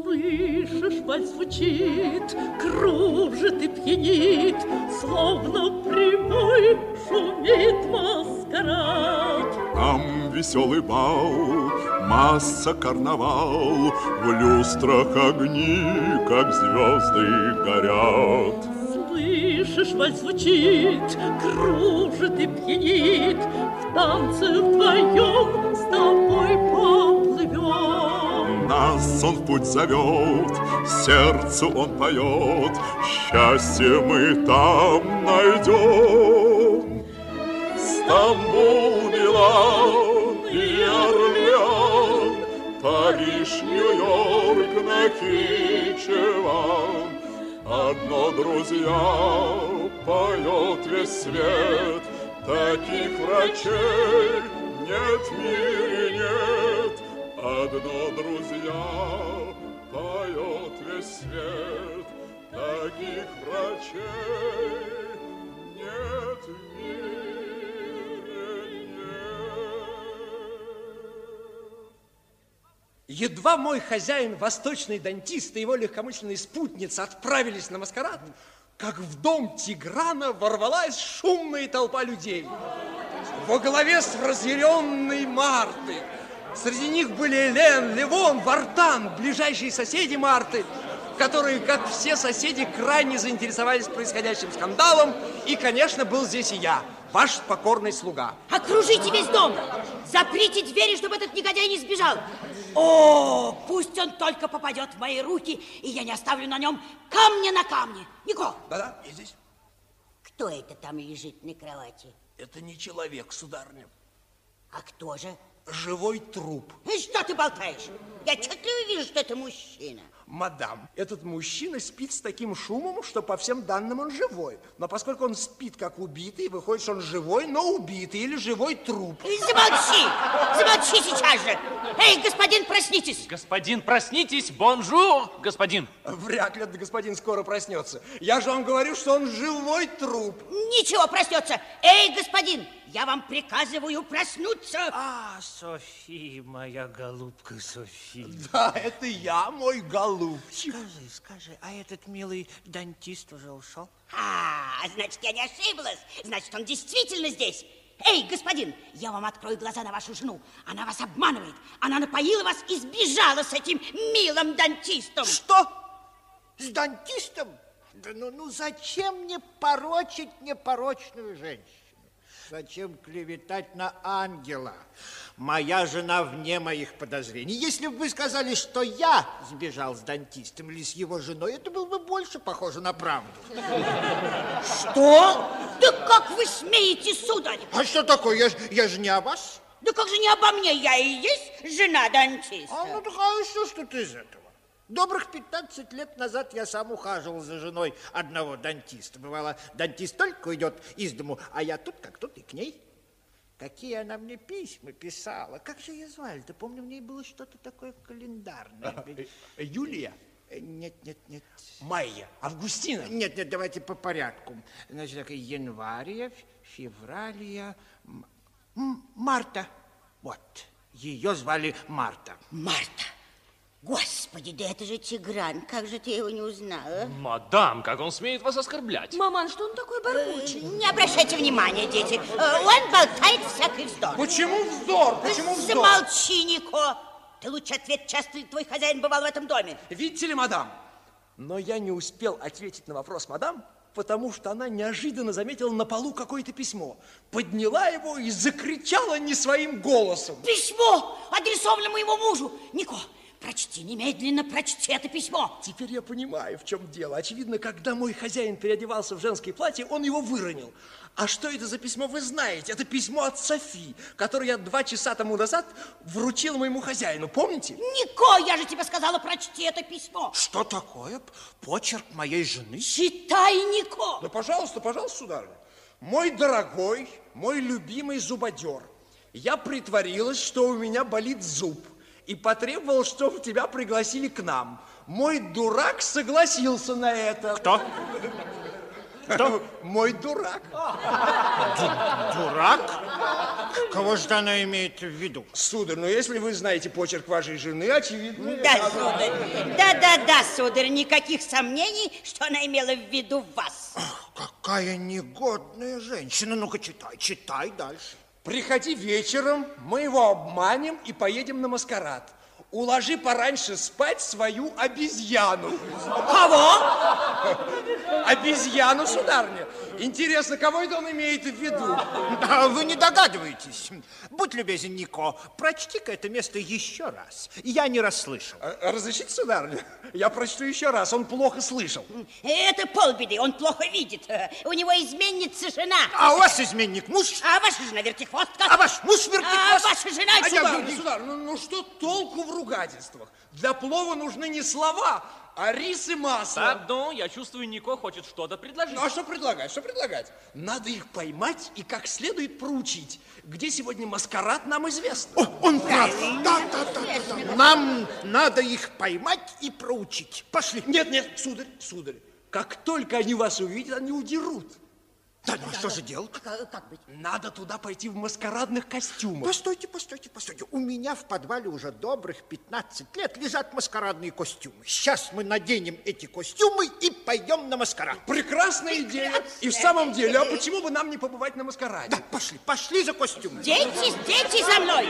Слышишь, вальс звучит, кружит и пьянит, Словно прямой шумит маскарад. Там веселый бал, масса карнавал, В люстрах огни, как звезды, горят. Слышишь, вальс звучит, кружит и пьянит, В танце вдвоем с тобой поплывем. Нас он в путь зовет, сердцу он поет, Счастье мы там найдем. Стамбул, Милан и Орлеан, Париж, Нью-Йорк, Нахичеван. Одно, друзья, поет весь свет, Таких врачей нет в мире нет. Одно, друзья, поет весь свет, Таких врачей нет в мире Едва мой хозяин, восточный дантист и его легкомысленные спутницы отправились на маскарад, как в дом Тиграна ворвалась шумная толпа людей. Во главе с разъяренной Мартой. Среди них были Элен, Левон, Вартан, ближайшие соседи Марты, которые, как все соседи, крайне заинтересовались происходящим скандалом. И, конечно, был здесь и я, ваш покорный слуга. Окружите весь дом! Заприте двери, чтобы этот негодяй не сбежал! О, пусть он только попадет в мои руки, и я не оставлю на нем камня на камне. Нико! Да-да, я здесь. Кто это там лежит на кровати? Это не человек, сударыня. А кто же? Живой труп. И что ты болтаешь? Я отчетливо вижу, что это мужчина. Мадам, этот мужчина спит с таким шумом, что по всем данным он живой. Но поскольку он спит как убитый, выходит, что он живой, но убитый или живой труп. Замолчи! Замолчи сейчас же! Эй, господин, проснитесь! Господин, проснитесь! Bonjour, господин! Вряд ли этот господин скоро проснется. Я же вам говорю, что он живой труп. Ничего, проснется. Эй, господин, я вам приказываю проснуться. А, Софи, моя голубка Софи. Да, это я, мой голубчик. Скажи, скажи, а этот милый дантист уже ушел? А, значит, я не ошиблась. Значит, он действительно здесь. Эй, господин, я вам открою глаза на вашу жену. Она вас обманывает. Она напоила вас и сбежала с этим милым дантистом. Что? С дантистом? Да ну, ну зачем мне порочить непорочную женщину? Зачем клеветать на ангела? Моя жена вне моих подозрений. Если бы вы сказали, что я сбежал с дантистом или с его женой, это было бы больше похоже на правду. Что? Да как вы смеете, сударь? А что такое? Я, я же не о вас. Да как же не обо мне? Я и есть жена дантиста. А ну так а что ж тут из этого? Добрых 15 лет назад я сам ухаживал за женой одного дантиста. Бывало, дантист только уйдет из дому, а я тут как тут и к ней. Какие она мне письма писала. Как же ее звали-то? Помню, в ней было что-то такое календарное. Юлия, Э, Нет, нет, нет. Майя, Августина. Нет, нет, давайте по порядку. Значит, так, м- м- марта. Вот, ее звали Марта. Марта. Господи, да это же Тигран. Как же ты его не узнала? Мадам, как он смеет вас оскорблять? Маман, что он такой бормочет? Не обращайте внимания, дети. Э, Он болтает всякий вздор. Почему вздор? Почему вздор? Замолчи, Нико. Ты лучше ответь, часто ли твой хозяин бывал в этом доме? Видите ли, мадам? Но я не успел ответить на вопрос мадам, потому что она неожиданно заметила на полу какое-то письмо, подняла его и закричала не своим голосом. Письмо, адресовано моему мужу. Нико, прочти, немедленно прочти это письмо. Теперь я понимаю, в чем дело. Очевидно, когда мой хозяин переодевался в женское платье, он его выронил. А что это за письмо, вы знаете? Это письмо от Софи, которое я два часа тому назад вручил моему хозяину. Помните? Нико, я же тебе сказала, прочти это письмо. Что такое? Почерк моей жены? Читай, Нико. Да, пожалуйста, пожалуйста, сударыня. Мой дорогой, мой любимый зубодер, я притворилась, что у меня болит зуб, и потребовал, чтобы тебя пригласили к нам. Мой дурак согласился на это. Кто? Кто? Мой дурак. Дурак? Кого же она имеет в виду? Сударь, ну если вы знаете почерк вашей жены, очевидно... Да, сударь. Да-да-да, сударь, никаких сомнений, что она имела в виду вас. Какая негодная женщина. Ну-ка, читай, читай дальше. Приходи вечером, мы его обманем и поедем на маскарад. Уложи пораньше спать свою обезьяну. Кого? Обезьяну, сударыня. Интересно, кого это он имеет в виду? Да, вы не догадываетесь. Будь любезен, Нико, прочти-ка это место еще раз. Я не расслышал. А, Разрешите, сударыня? Я прочту еще раз, он плохо слышал. Это полбеды, он плохо видит. У него изменница жена. А у вас изменник муж? А ваша жена вертихвостка? А ваш муж А вертихвост? ваша жена А сударыня, сударыня, ну, ну что толку в ругательствах? Для плова нужны не слова, а рис и масло. Пардон, я чувствую, Нико хочет что-то предложить. Ну, а что предлагать? Что предлагать? Надо их поймать и как следует проучить. Где сегодня маскарад, нам известно. О, он прав. Да, да, да, да, да. Нам надо их поймать и проучить. Пошли. Нет, нет, сударь, сударь, как только они вас увидят, они удерут. Да, ну а что же делать? Как, как быть? Надо туда пойти в маскарадных костюмах. Постойте, постойте, постойте. У меня в подвале уже добрых 15 лет лежат маскарадные костюмы. Сейчас мы наденем эти костюмы и пойдем на маскарад. Прекрасная идея. И в самом деле, а почему бы нам не побывать на маскараде? Да, пошли, пошли за костюмами. Дети, дети за мной.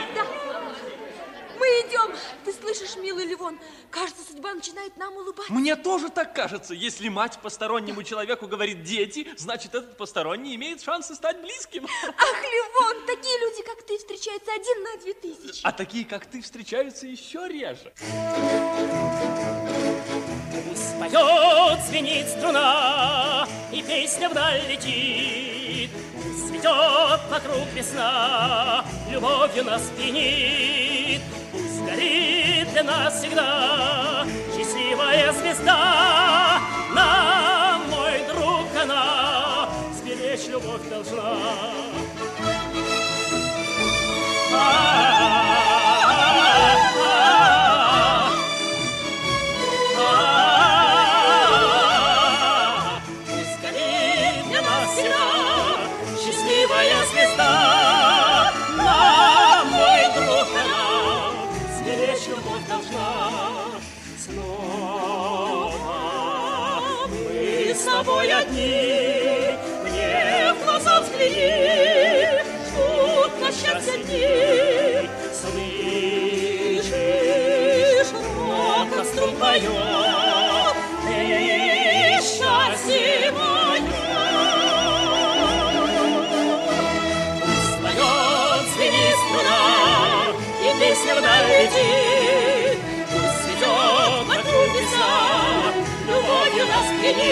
Мы идем. Ты слышишь, милый Ливон? Кажется, судьба начинает нам улыбаться. Мне тоже так кажется. Если мать постороннему человеку говорит «дети», значит, этот посторонний имеет шансы стать близким. Ах, Ливон, такие люди, как ты, встречаются один на две тысячи. А такие, как ты, встречаются еще реже. Пусть поет, звенит струна, и песня вдаль летит. Пусть цветет вокруг весна, любовью нас пьянит. Для нас всегда счастливая звезда. Нам, мой друг, она сберечь любовь должна. Пусть горит для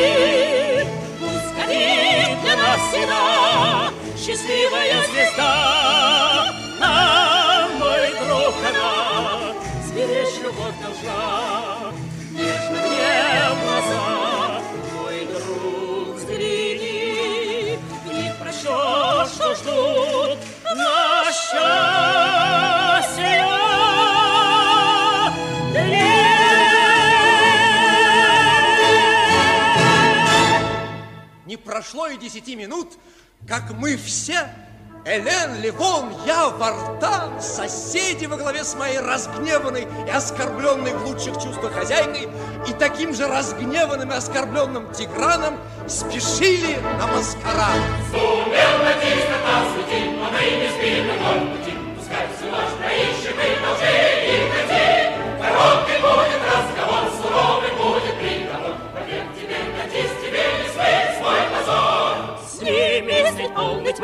нас пьянит, пусть горит для нас всегда счастливая звезда. Нам, мой друг, она сберечь любовь должна, прошло и десяти минут, как мы все, Элен, Ливон, я, Вартан, соседи во главе с моей разгневанной и оскорбленной в лучших чувствах хозяйкой и таким же разгневанным и оскорбленным Тиграном спешили на маскарад. Сумел натиснуть нас уйти, мы не спим и вновь летим. Пускай всю ночь проищем, мы должны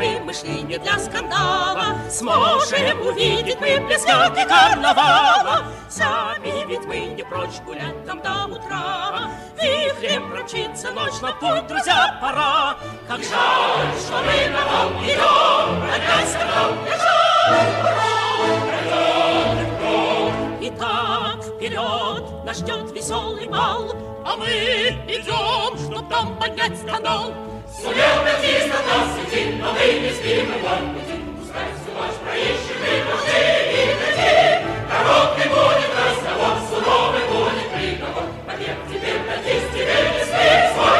мы шли не для скандала. Сможем увидеть мы близкоты карнавала. Сами ведь мы не прочь гулять там до утра. Вихрем промчится ночь, на путь, друзья, пора. Как жаль, что мы на бал идем, опять скандал, как Итак, вперед, нас ждет веселый бал, А мы идем, чтоб там поднять скандал. Сумел натиснуть нас уйти, но мы не спим и вновь летим. Пускай всю ночь проищем,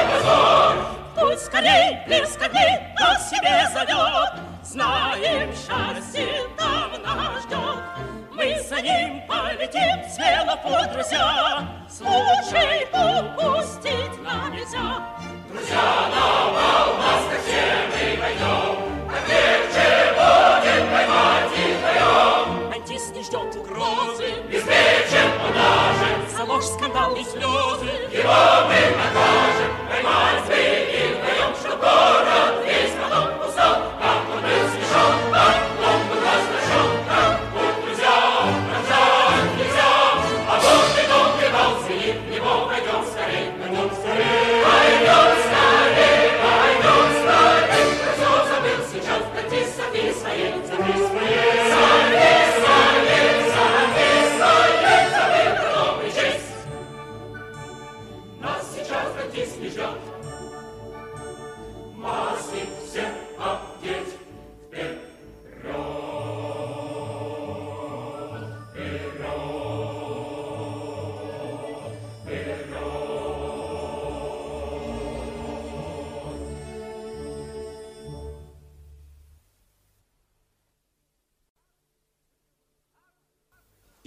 позор. Пусть скорей, близко к ней, нас себе зовет. Знаем, счастье там нас ждет. Мы за ним полетим, смело путь, друзья. Случай упустить нам нельзя. Слезы. его мы накажем. Поймать их вдвоем, чтоб город весь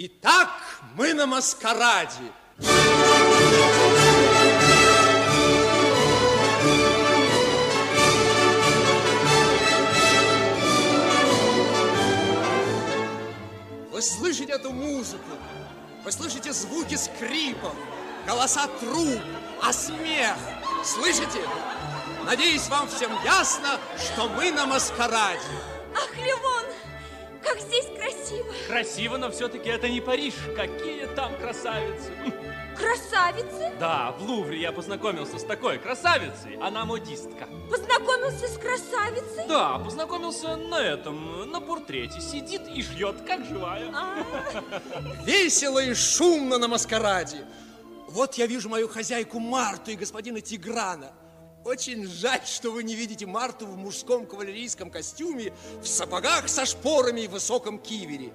Итак, мы на маскараде. Вы слышите эту музыку? Вы слышите звуки скрипов, голоса труб, а смех? Слышите? Надеюсь, вам всем ясно, что мы на маскараде. Красиво. Но все-таки это не Париж. Какие там красавицы. Красавицы? Да, в Лувре я познакомился с такой красавицей. Она модистка. Познакомился с красавицей? Да, познакомился на этом, на портрете. Сидит и шьет, как живая. Весело и шумно на маскараде. Вот я вижу мою хозяйку Марту и господина Тиграна. Очень жаль, что вы не видите Марту в мужском кавалерийском костюме, в сапогах со шпорами и высоком кивере.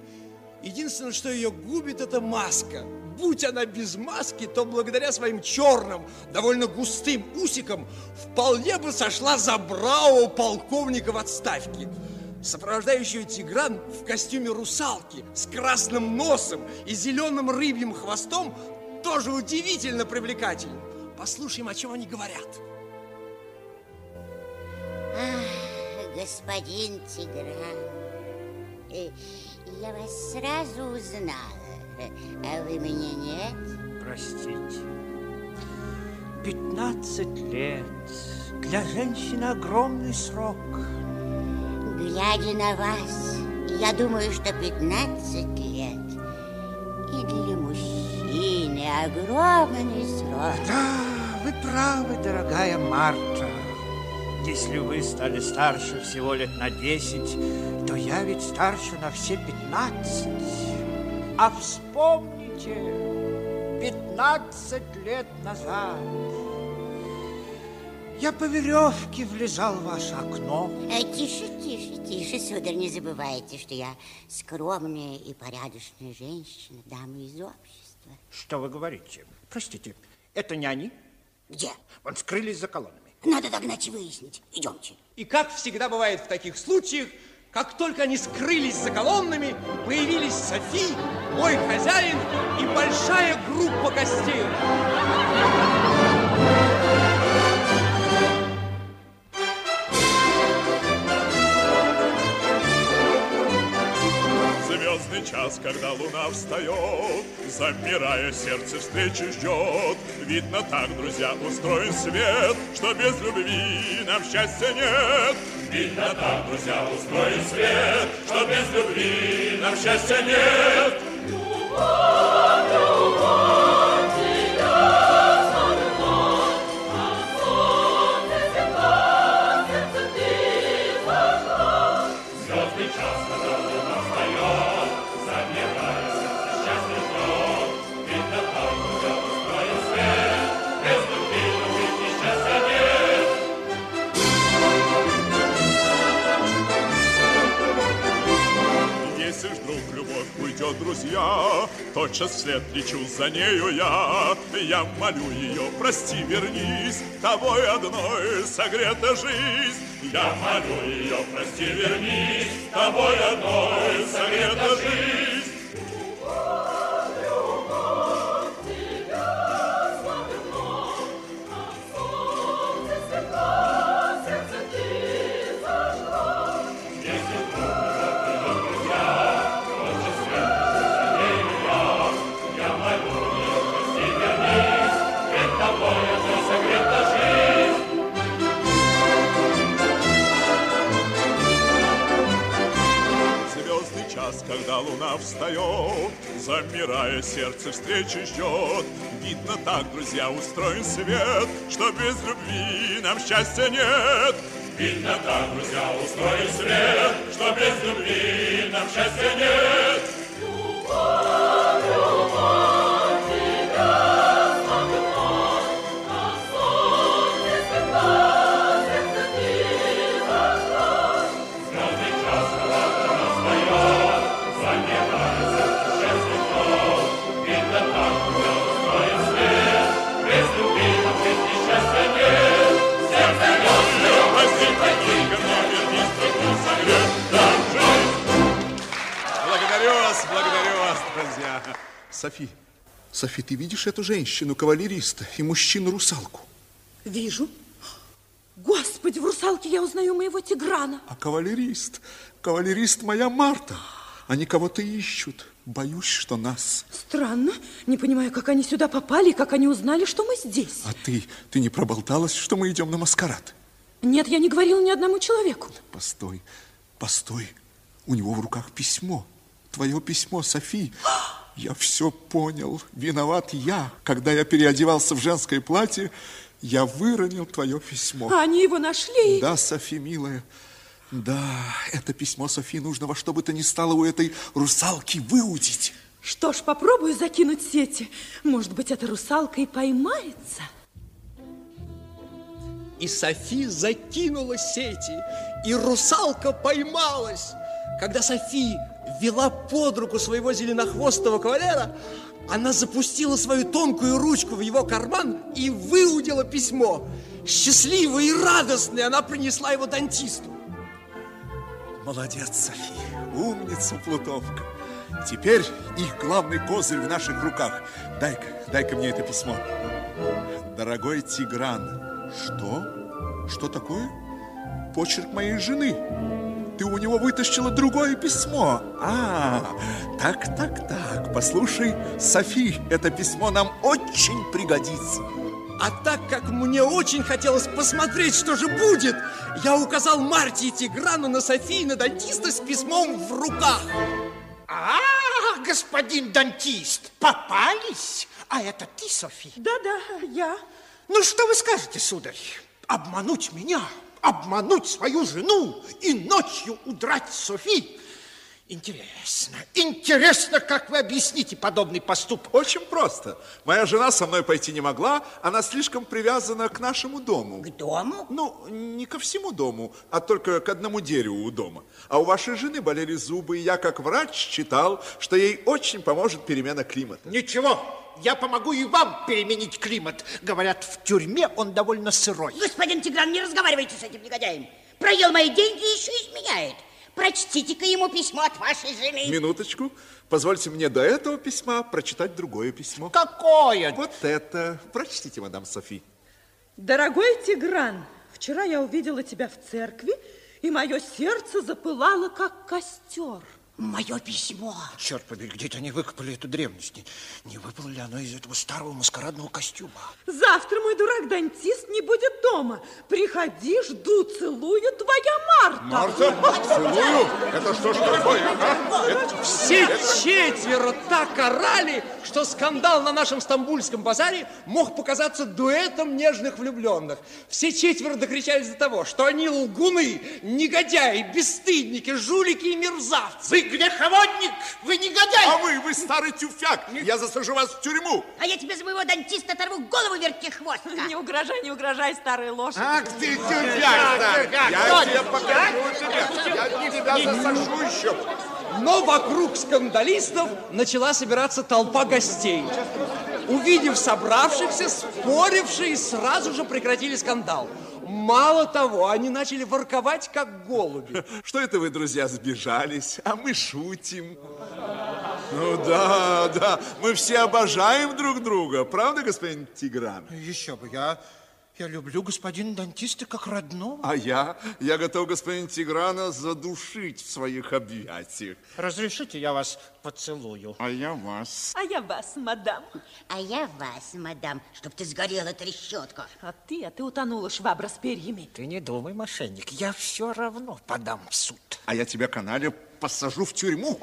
Единственное, что ее губит, это маска. Будь она без маски, то благодаря своим черным, довольно густым усикам вполне бы сошла за бравого полковника в отставке. Сопровождающий Тигран в костюме русалки с красным носом и зеленым рыбьим хвостом тоже удивительно привлекателен. Послушаем, о чем они говорят. господин Тигран, я вас сразу узнала, а вы меня нет? Простите. 15 лет. Для женщины огромный срок. Глядя на вас, я думаю, что 15 лет и для мужчины огромный срок. Да, вы правы, дорогая Марта. Если вы стали старше всего лет на 10, то я ведь старше на все 15. А вспомните, 15 лет назад я по веревке влезал в ваше окно. Э, Тише, тише, тише, сударь, не забывайте, что я скромная и порядочная женщина, дама из общества. Что вы говорите? Простите, это не они? Где? Вон скрылись за колоннами. Надо догнать и выяснить. Идемте. И как всегда бывает в таких случаях, как только они скрылись за колоннами, появились Софи, мой хозяин и большая группа гостей. Звездный час, когда луна встает, Замирая сердце встречи ждет. Видно так, друзья, устроен свет, Что без любви нам счастья нет. Видно так, друзья, устроен свет, Что без любви нам счастья нет. Звездный уйдет, друзья, Тотчас вслед лечу за нею я. Я молю ее, прости, вернись, Тобой одной согрета жизнь. Я молю ее, прости, вернись, Тобой одной согрета жизнь. Замирая сердце встречи ждет. Видно так, друзья, устроен свет, Что без любви нам счастья нет. Видно так, друзья, устроен свет, Что без любви нам счастья нет. Софи, Софи, ты видишь эту женщину, кавалериста, и мужчину-русалку? Вижу. Господи, в русалке я узнаю моего Тиграна. А кавалерист, кавалерист моя Марта. Они кого-то ищут. Боюсь, что нас. Странно. Не понимаю, как они сюда попали и как они узнали, что мы здесь. А ты, ты не проболталась, что мы идем на маскарад? Нет, я не говорила ни одному человеку. Постой, постой. У него в руках письмо. Твое письмо, Софи. Я все понял. Виноват я. Когда я переодевался в женское платье, я выронил твое письмо. А они его нашли. Да, Софи, милая. Да, это письмо, Софи, нужно во что бы то ни стало у этой русалки выудить. Что ж, попробую закинуть сети. Может быть, эта русалка и поймается. И Софи закинула сети, и русалка поймалась. Когда Софи вела под руку своего зеленохвостого кавалера, она запустила свою тонкую ручку в его карман и выудила письмо. Счастливая и радостная она принесла его дантисту. Молодец, Софи, умница Плутовка. Теперь их главный козырь в наших руках. Дай-ка, дай-ка мне это письмо. Дорогой Тигран, что? Что такое? почерк моей жены. Ты у него вытащила другое письмо. А, так, так, так. Послушай, Софи, это письмо нам очень пригодится. А так как мне очень хотелось посмотреть, что же будет, я указал Марте и Тиграну на Софии, на дантиста с письмом в руках. А, господин дантист, попались? А это ты, Софи? Да-да, я. Ну, что вы скажете, сударь? Обмануть меня, обмануть свою жену и ночью удрать Софи? Интересно, интересно, как вы объясните подобный поступок? Очень просто. Моя жена со мной пойти не могла, она слишком привязана к нашему дому. К дому? Ну, не ко всему дому, а только к одному дереву у дома. А у вашей жены болели зубы, и я, как врач, считал, что ей очень поможет перемена климата. Ничего, я помогу и вам переменить климат. Говорят, в тюрьме он довольно сырой. Господин Тигран, не разговаривайте с этим негодяем. Проел мои деньги и еще изменяет. Прочтите-ка ему письмо от вашей жены. Минуточку. Позвольте мне до этого письма прочитать другое письмо. Какое? Вот это. Прочтите, мадам Софи. Дорогой Тигран, вчера я увидела тебя в церкви, и мое сердце запылало, как костер. Мое письмо. Черт побери, где-то они выкопали эту древность. Не, не выпало ли оно из этого старого маскарадного костюма? Завтра мой дурак-дантист не будет дома. Приходи, жду, целую, твоя Марта. Марта, целую? Это что ж такое, а? Это- Все четверо так орали, что скандал на нашем стамбульском базаре мог показаться дуэтом нежных влюбленных. Все четверо докричались до того, что они лгуны, негодяи, бесстыдники, жулики и мерзавцы. Греховодник, вы негодяй! А вы, вы старый тюфяк! Я засажу вас в тюрьму! А я тебе за моего дантиста оторву голову вертихвостка. Не угрожай, не угрожай, старая лошадь. Ах ты, тюфяк! старый! Я тебе покажу тебя! Я тебя засажу еще! Но вокруг скандалистов начала собираться толпа гостей. Увидев собравшихся, спорившие сразу же прекратили скандал. Мало того, они начали ворковать, как голуби. Что это вы, друзья, сбежались, а мы шутим? Ну да, да, мы все обожаем друг друга, правда, господин Тигран? Еще бы, я, я люблю господина дантиста как родного. А я, я готов господин Тиграна задушить в своих объятиях. Разрешите, я вас поцелую? А я вас. А я вас, мадам. А я вас, мадам, чтоб ты сгорела трещотка. А ты, а ты утонула швабра с перьями. Ты не думай, мошенник, я все равно подам в суд. А я тебя, канале, посажу в тюрьму.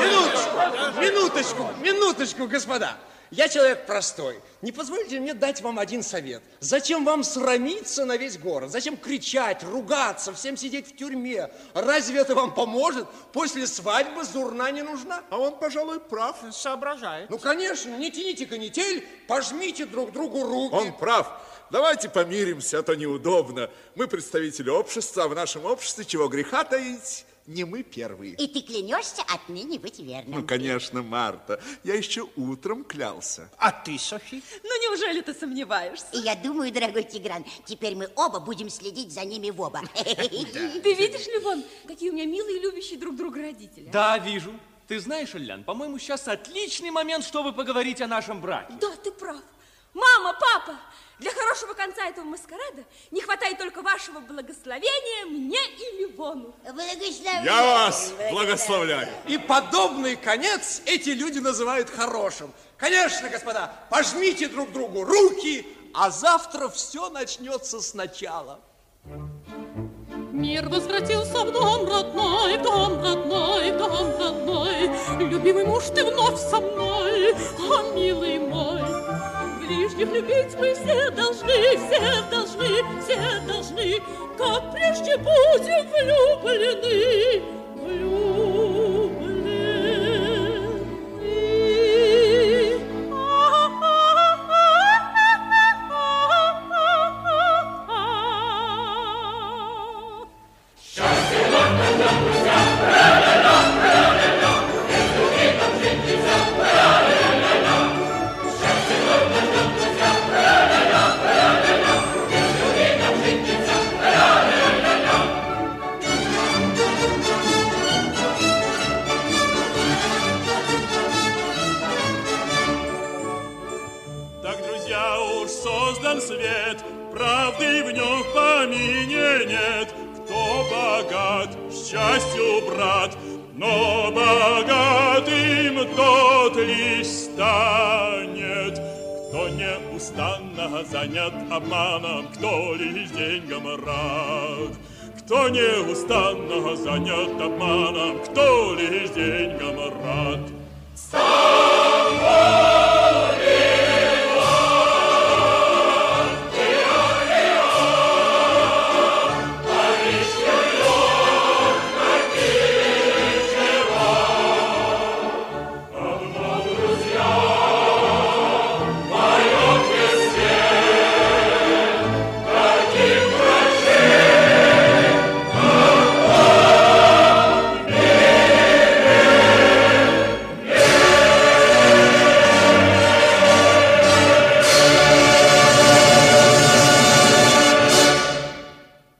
Минуточку, минуточку, минуточку, господа. Я человек простой. Не позвольте мне дать вам один совет. Зачем вам срамиться на весь город? Зачем кричать, ругаться, всем сидеть в тюрьме? Разве это вам поможет? После свадьбы зурна не нужна. А он, пожалуй, прав. Соображает. Ну, конечно, не тяните канитель, пожмите друг другу руки. Он прав. Давайте помиримся, а то неудобно. Мы представители общества, а в нашем обществе чего греха таить, не мы первые. И ты клянешься отныне быть верным. Ну, конечно, Марта. Я еще утром клялся. А ты, Софи? Ну, неужели ты сомневаешься? И я думаю, дорогой Тигран, теперь мы оба будем следить за ними в оба. Ты видишь, Левон, какие у меня милые и любящие друг друга родители? Да, вижу. Ты знаешь, Ильян, по-моему, сейчас отличный момент, чтобы поговорить о нашем браке. Да, ты прав. Мама, папа, для хорошего конца этого маскарада не хватает только вашего благословения мне и Ливону. Благословляю. Я вас благословляю. И подобный конец эти люди называют хорошим. Конечно, господа, пожмите друг другу руки, а завтра все начнется сначала. Мир возвратился в дом родной, дом родной, дом родной. Любимый муж, ты вновь со мной, о, милый мой. Ближних любить мы все должны, все должны, все должны, как прежде будем влюблены, влюблены. Нет, кто богат, счастью брат, но богатым тот лишь станет, кто неустанно занят обманом, кто лишь деньгам рад. Кто неустанно занят обманом, кто лишь деньгам рад. Стань!